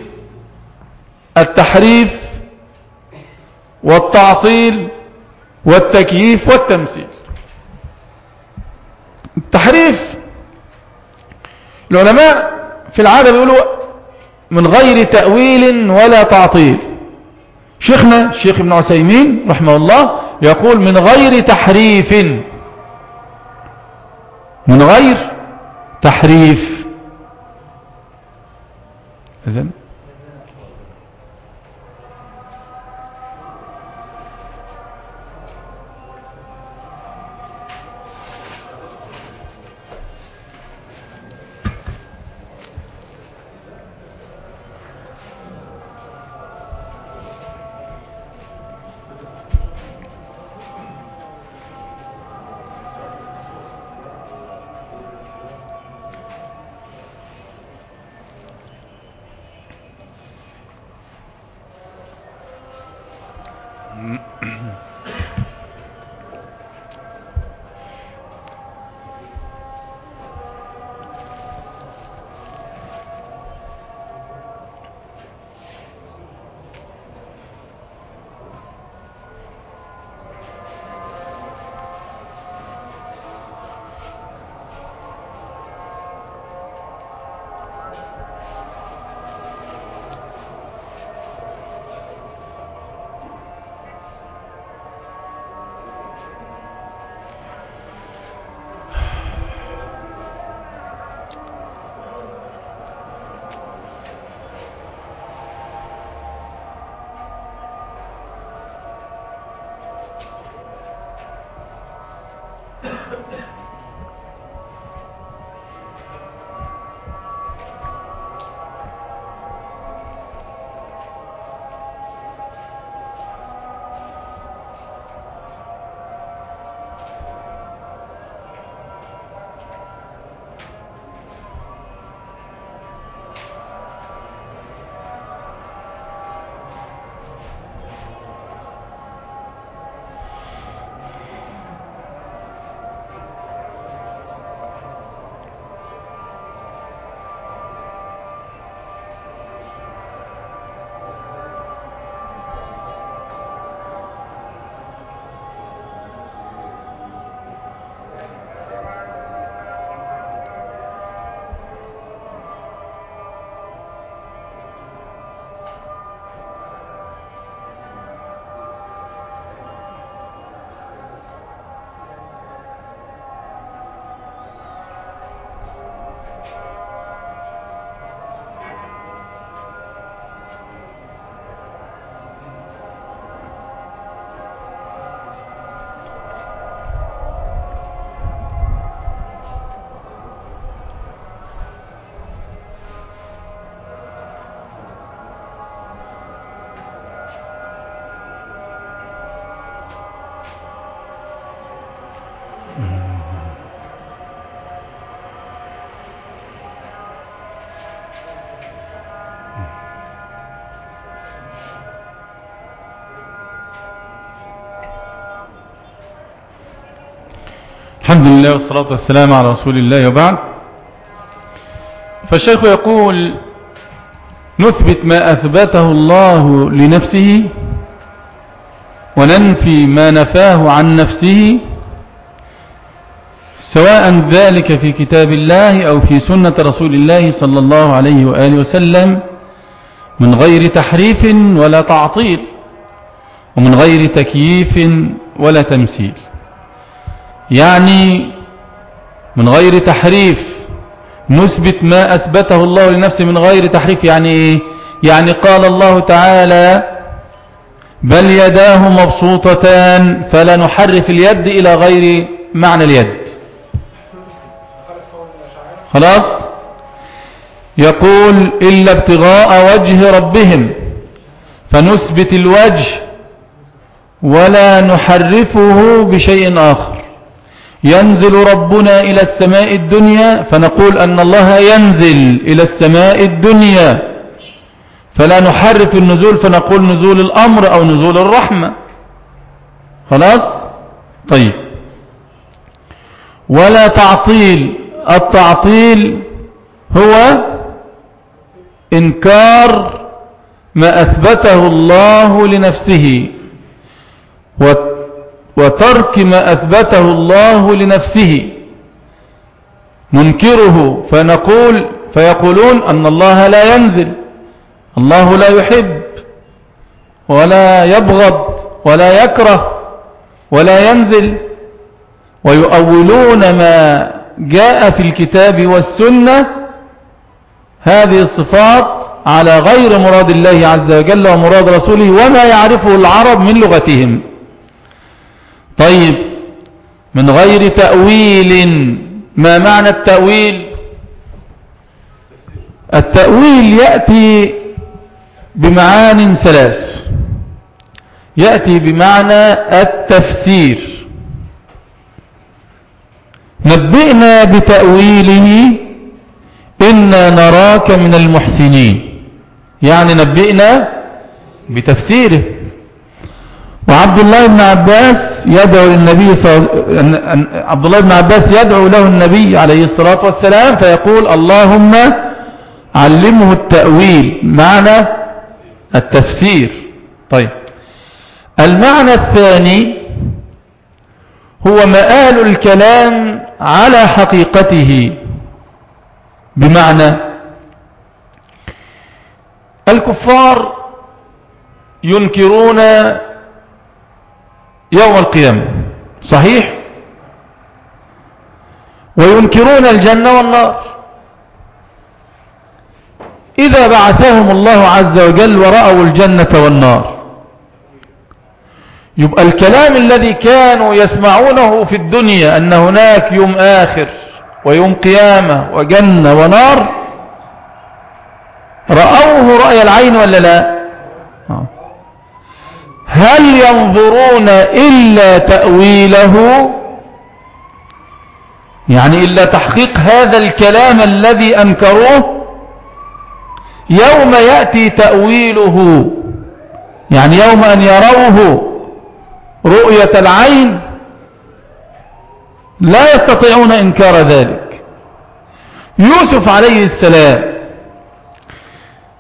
التحريف والتعطيل والتكييف والتمثيل. التحريف العلماء في العادة بيقولوا من غير تأويل ولا تعطيل. شيخنا الشيخ ابن عسيمين رحمه الله يقول من غير تحريف. من غير تحريف. إذن الحمد لله والصلاة والسلام على رسول الله وبعد. فالشيخ يقول نثبت ما أثبته الله لنفسه وننفي ما نفاه عن نفسه سواء ذلك في كتاب الله أو في سنة رسول الله صلى الله عليه وآله وسلم من غير تحريف ولا تعطيل ومن غير تكييف ولا تمثيل. يعني من غير تحريف نثبت ما أثبته الله لنفسه من غير تحريف يعني إيه؟ يعني قال الله تعالى بل يداه مبسوطتان فلا نحرف اليد إلى غير معنى اليد. خلاص؟ يقول إلا ابتغاء وجه ربهم فنثبت الوجه ولا نحرفه بشيء آخر. ينزل ربنا إلى السماء الدنيا فنقول أن الله ينزل إلى السماء الدنيا. فلا نحرف النزول فنقول نزول الأمر أو نزول الرحمة. خلاص؟ طيب. ولا تعطيل. التعطيل هو إنكار ما أثبته الله لنفسه. وترك ما أثبته الله لنفسه. ننكره فنقول فيقولون أن الله لا ينزل الله لا يحب ولا يبغض ولا يكره ولا ينزل. ويؤولون ما جاء في الكتاب والسنة. هذه الصفات على غير مراد الله عز وجل ومراد رسوله وما يعرفه العرب من لغتهم. طيب من غير تأويل ما معنى التأويل؟ التأويل يأتي بمعان ثلاث. يأتي بمعنى التفسير. نبئنا بتأويله إنا نراك من المحسنين. يعني نبئنا بتفسيره. وعبد الله بن عباس يدعو للنبي صل... عبد الله بن عباس يدعو له النبي عليه الصلاة والسلام فيقول اللهم علمه التأويل معنى التفسير. طيب. المعنى الثاني هو مآل الكلام على حقيقته. بمعنى الكفار ينكرون يوم القيامة. صحيح؟ وينكرون الجنة والنار. إذا بعثهم الله عز وجل ورأوا الجنة والنار. يبقى الكلام الذي كانوا يسمعونه في الدنيا أن هناك يوم آخر ويوم قيامة وجنة ونار رأوه رأي العين ولا لا؟ هل ينظرون إلا تأويله؟ يعني إلا تحقيق هذا الكلام الذي أنكروه؟ يوم يأتي تأويله يعني يوم أن يروه رؤية العين لا يستطيعون إنكار ذلك. يوسف عليه السلام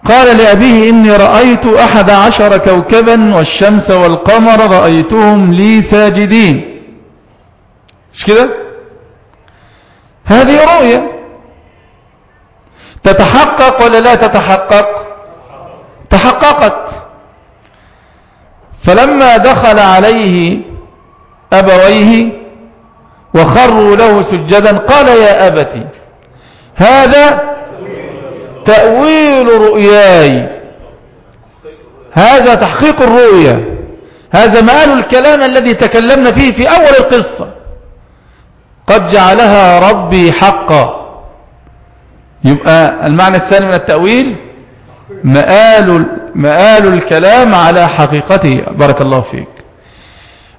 قال لأبيه إني رأيت أحد عشر كوكبا والشمس والقمر رأيتهم لي ساجدين. مش كده؟ هذه رؤية. تتحقق ولا لا تتحقق؟ تحققت. فلما دخل عليه أبويه وخروا له سجدا قال يا أبتي هذا تأويل رؤياي. هذا تحقيق الرؤية هذا مآل الكلام الذي تكلمنا فيه في أول القصة. قد جعلها ربي حقا. يبقى المعنى الثاني من التأويل مآل, مآل الكلام على حقيقته. بارك الله فيك.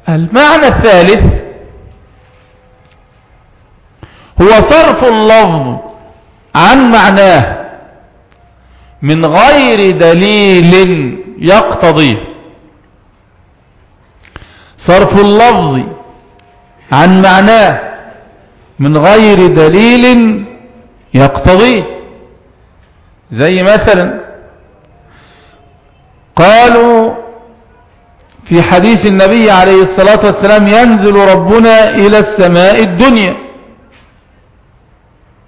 المعنى الثالث هو صرف اللفظ عن معناه. من غير دليل يقتضيه صرف اللفظ عن معناه من غير دليل يقتضيه زي مثلا قالوا في حديث النبي عليه الصلاة والسلام ينزل ربنا إلى السماء الدنيا.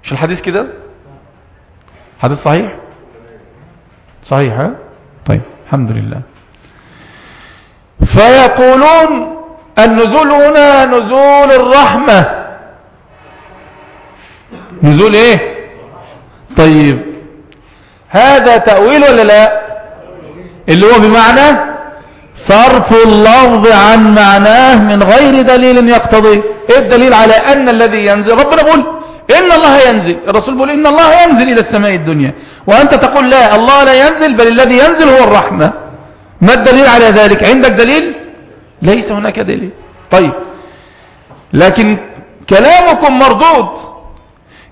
مش الحديث كده؟ حديث صحيح؟ صحيح؟ طيب الحمد لله. فيقولون النزول هنا نزول الرحمة. نزول إيه؟ طيب. هذا تأويل ولا لا؟ اللي هو بمعنى صرف اللفظ عن معناه من غير دليل يقتضي. إيه الدليل على أن الذي ينزل؟ ربنا بيقول إن الله ينزل. الرسول بيقول إن الله ينزل إلى السماء الدنيا. وأنت تقول لا الله لا ينزل بل الذي ينزل هو الرحمة. ما الدليل على ذلك؟ عندك دليل؟ ليس هناك دليل. طيب. لكن كلامكم مردود.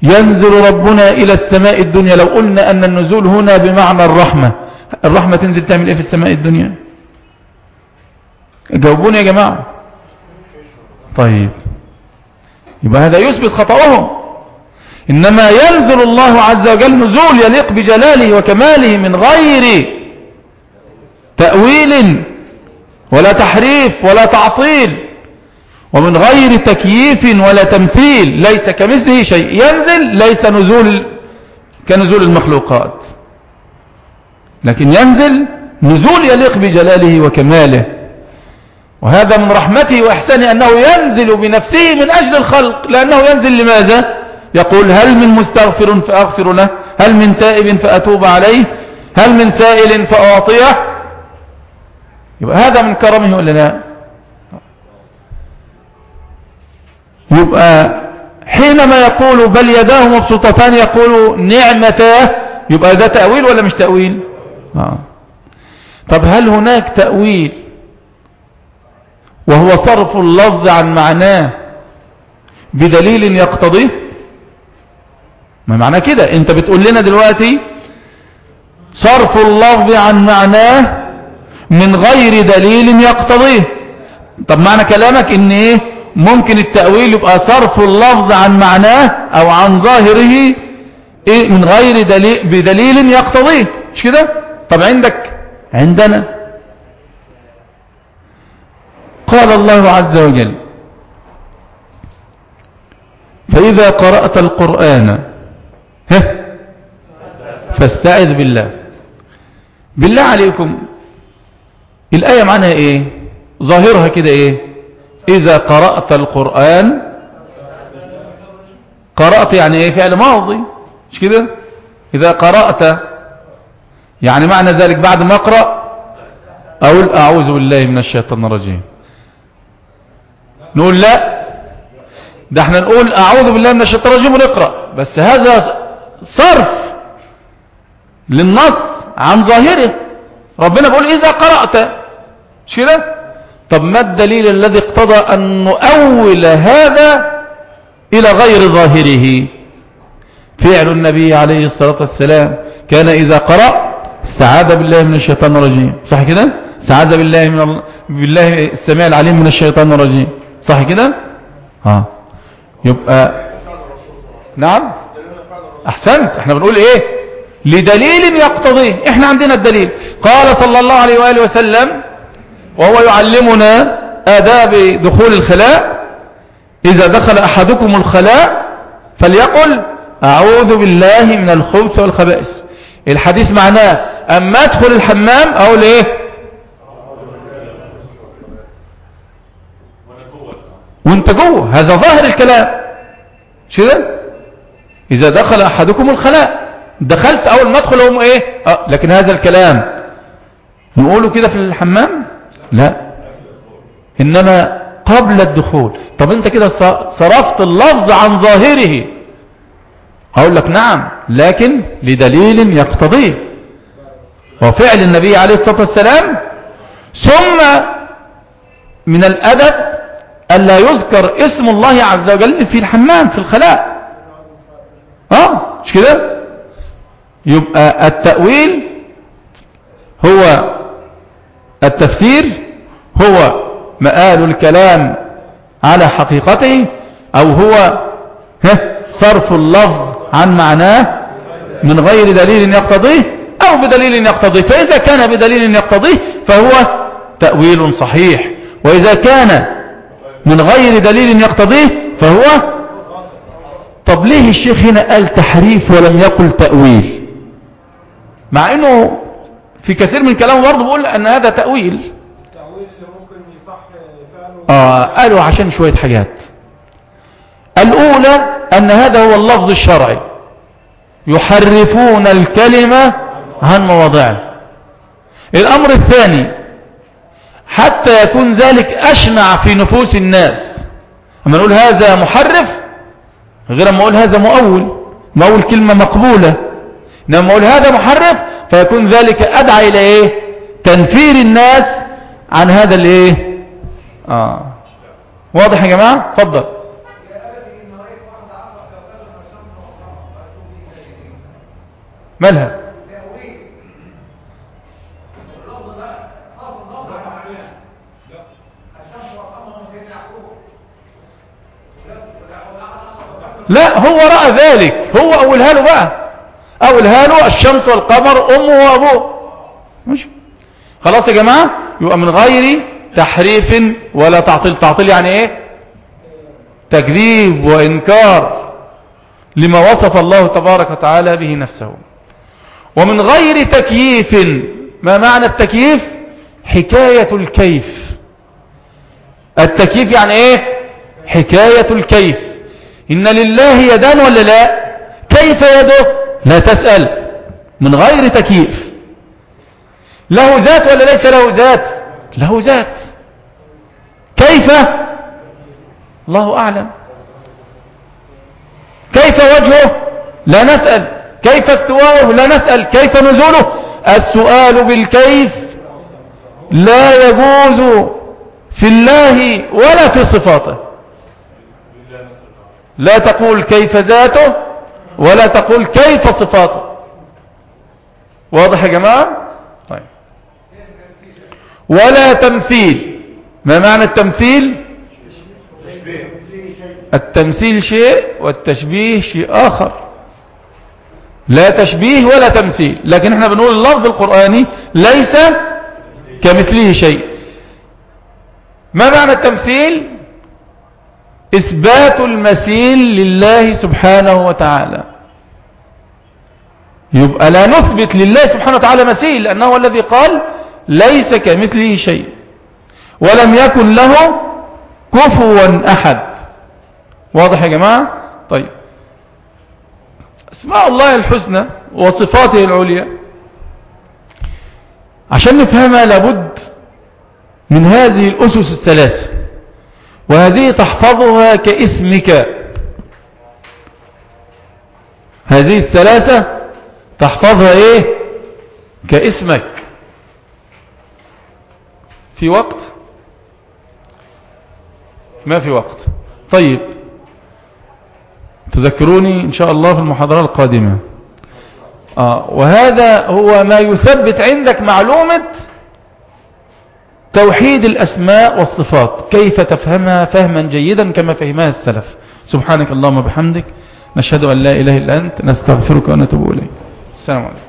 ينزل ربنا إلى السماء الدنيا. لو قلنا أن النزول هنا بمعنى الرحمة. الرحمة تنزل تعمل إيه في السماء الدنيا؟ جاوبوني يا جماعة. طيب. يبقى هذا يثبت خطأهم. إنما ينزل الله عز وجل نزول يليق بجلاله وكماله من غير تأويل ولا تحريف ولا تعطيل ومن غير تكييف ولا تمثيل ليس كمثله شيء. ينزل ليس نزول كنزول المخلوقات. لكن ينزل نزول يليق بجلاله وكماله. وهذا من رحمته وإحسانه أنه ينزل بنفسه من أجل الخلق. لأنه ينزل لماذا؟ يقول هل من مستغفر فأغفر له؟ هل من تائب فأتوب عليه؟ هل من سائل فأعطيه؟ يبقى هذا من كرمه ولا لا؟ يبقى حينما يقول بل يداه مبسوطتان يقول نعمتاه يبقى ده تأويل ولا مش تأويل؟ آه. طب هل هناك تأويل؟ وهو صرف اللفظ عن معناه بدليل يقتضيه؟ ما معنى كده. انت بتقول لنا دلوقتي صرف اللفظ عن معناه من غير دليل يقتضيه. طب معنى كلامك ان إيه؟ ممكن التأويل يبقى صرف اللفظ عن معناه أو عن ظاهره إيه؟ من غير دليل بدليل يقتضيه. مش كده؟ طب عندك عندنا. قال الله عز وجل فإذا قرأت القرآن ها؟ فاستعذ بالله. بالله عليكم. الآية معناها إيه؟ ظاهرها كده إيه؟ إذا قرأت القرآن قرأت يعني إيه؟ فعل ماضي. مش كده؟ إذا قرأت يعني معنى ذلك بعد ما أقرأ أقول أعوذ بالله من الشيطان الرجيم. نقول لا. ده إحنا نقول أعوذ بالله من الشيطان الرجيم ونقرأ. بس هذا صرف للنص عن ظاهره. ربنا بيقول إذا قرأت. مش كده طب ما الدليل الذي اقتضى أن نؤول هذا إلى غير ظاهره؟ فعل النبي عليه الصلاة والسلام. كان إذا قرأ استعاذ بالله من الشيطان الرجيم. صح كده؟ استعاذ بالله من الله بالله السميع العليم من الشيطان الرجيم. صح كده؟ ها. يبقى نعم؟ أحسنت. إحنا بنقول إيه؟ لدليل يقتضيه إحنا عندنا الدليل. قال صلى الله عليه وآله وسلم وهو يعلمنا آداب دخول الخلاء إذا دخل أحدكم الخلاء فليقل أعوذ بالله من الخبث والخبائث. الحديث معناه أما أدخل الحمام أقول إيه وانت جوه. هذا ظاهر الكلام. مش كده إذا دخل أحدكم الخلاء. دخلت أول ما أدخل هم إيه؟ آه لكن هذا الكلام. نقوله كده في الحمام؟ لا. إنما قبل الدخول. طب أنت كده صرفت اللفظ عن ظاهره. هقول لك نعم لكن لدليل يقتضيه. وفعل النبي عليه الصلاة والسلام. ثم من الأدب ألا يذكر اسم الله عز وجل في الحمام في الخلاء. كده يبقى التأويل هو التفسير هو مآل الكلام على حقيقته أو هو صرف اللفظ عن معناه من غير دليل يقتضيه أو بدليل يقتضيه. فإذا كان بدليل يقتضيه فهو تأويل صحيح. وإذا كان من غير دليل يقتضيه فهو طب ليه الشيخ هنا قال تحريف ولم يقل تأويل؟ مع إنه في كثير من كلامه برضه بيقول أن هذا تأويل. ممكن يصح فعله آه قالوا عشان شوية حاجات. الأولى أن هذا هو اللفظ الشرعي. يحرفون الكلمة عن مواضعه الأمر الثاني حتى يكون ذلك أشنع في نفوس الناس. لما نقول هذا محرف غير ما أقول هذا مؤول مؤول كلمة مقبولة. لما أقول هذا محرف فيكون ذلك أدعى إلى إيه؟ تنفير الناس عن هذا الإيه آه. واضح يا جماعة؟ تفضل مالها؟ لا هو رأى ذلك. هو أولها له بقى. أولها له الشمس والقمر أمه وأبوه. مش خلاص يا جماعة؟ يبقى من غير تحريف ولا تعطيل. تعطيل يعني إيه؟ تكذيب وإنكار لما وصف الله تبارك وتعالى به نفسه. ومن غير تكييف ما معنى التكييف؟ حكاية الكيف. التكييف يعني إيه؟ حكاية الكيف. إن لله يدان ولا لا؟ كيف يده؟ لا تسأل. من غير تكييف. له ذات ولا ليس له ذات؟ له ذات. كيف؟ الله أعلم. كيف وجهه؟ لا نسأل. كيف استواءه لا نسأل. كيف نزوله؟ السؤال بالكيف لا يجوز في الله ولا في صفاته. لا تقول كيف ذاته ولا تقول كيف صفاته. واضح يا جماعة؟ طيب. ولا تمثيل. ما معنى التمثيل؟ التمثيل شيء والتشبيه شيء آخر. لا تشبيه ولا تمثيل. لكن إحنا بنقول اللفظ القرآني ليس كمثله شيء. ما معنى التمثيل؟ إثبات المثيل لله سبحانه وتعالى. يبقى لا نثبت لله سبحانه وتعالى مثيل لأنه الذي قال ليس كمثله شيء. ولم يكن له كفوا أحد. واضح يا جماعة؟ طيب. أسماء الله الحسنى وصفاته العليا. عشان نفهمها لابد من هذه الأسس الثلاثة. وهذه تحفظها كاسمك. هذه الثلاثة تحفظها إيه؟ كاسمك. في وقت؟ ما في وقت. طيب. تذكروني إن شاء الله في المحاضرة القادمة. آه وهذا هو ما يثبت عندك معلومة توحيد الأسماء والصفات. كيف تفهمها فهما جيدا كما فهمها السلف. سبحانك اللهم وبحمدك. نشهد أن لا إله إلا أنت. نستغفرك ونتوب إليك. السلام عليكم.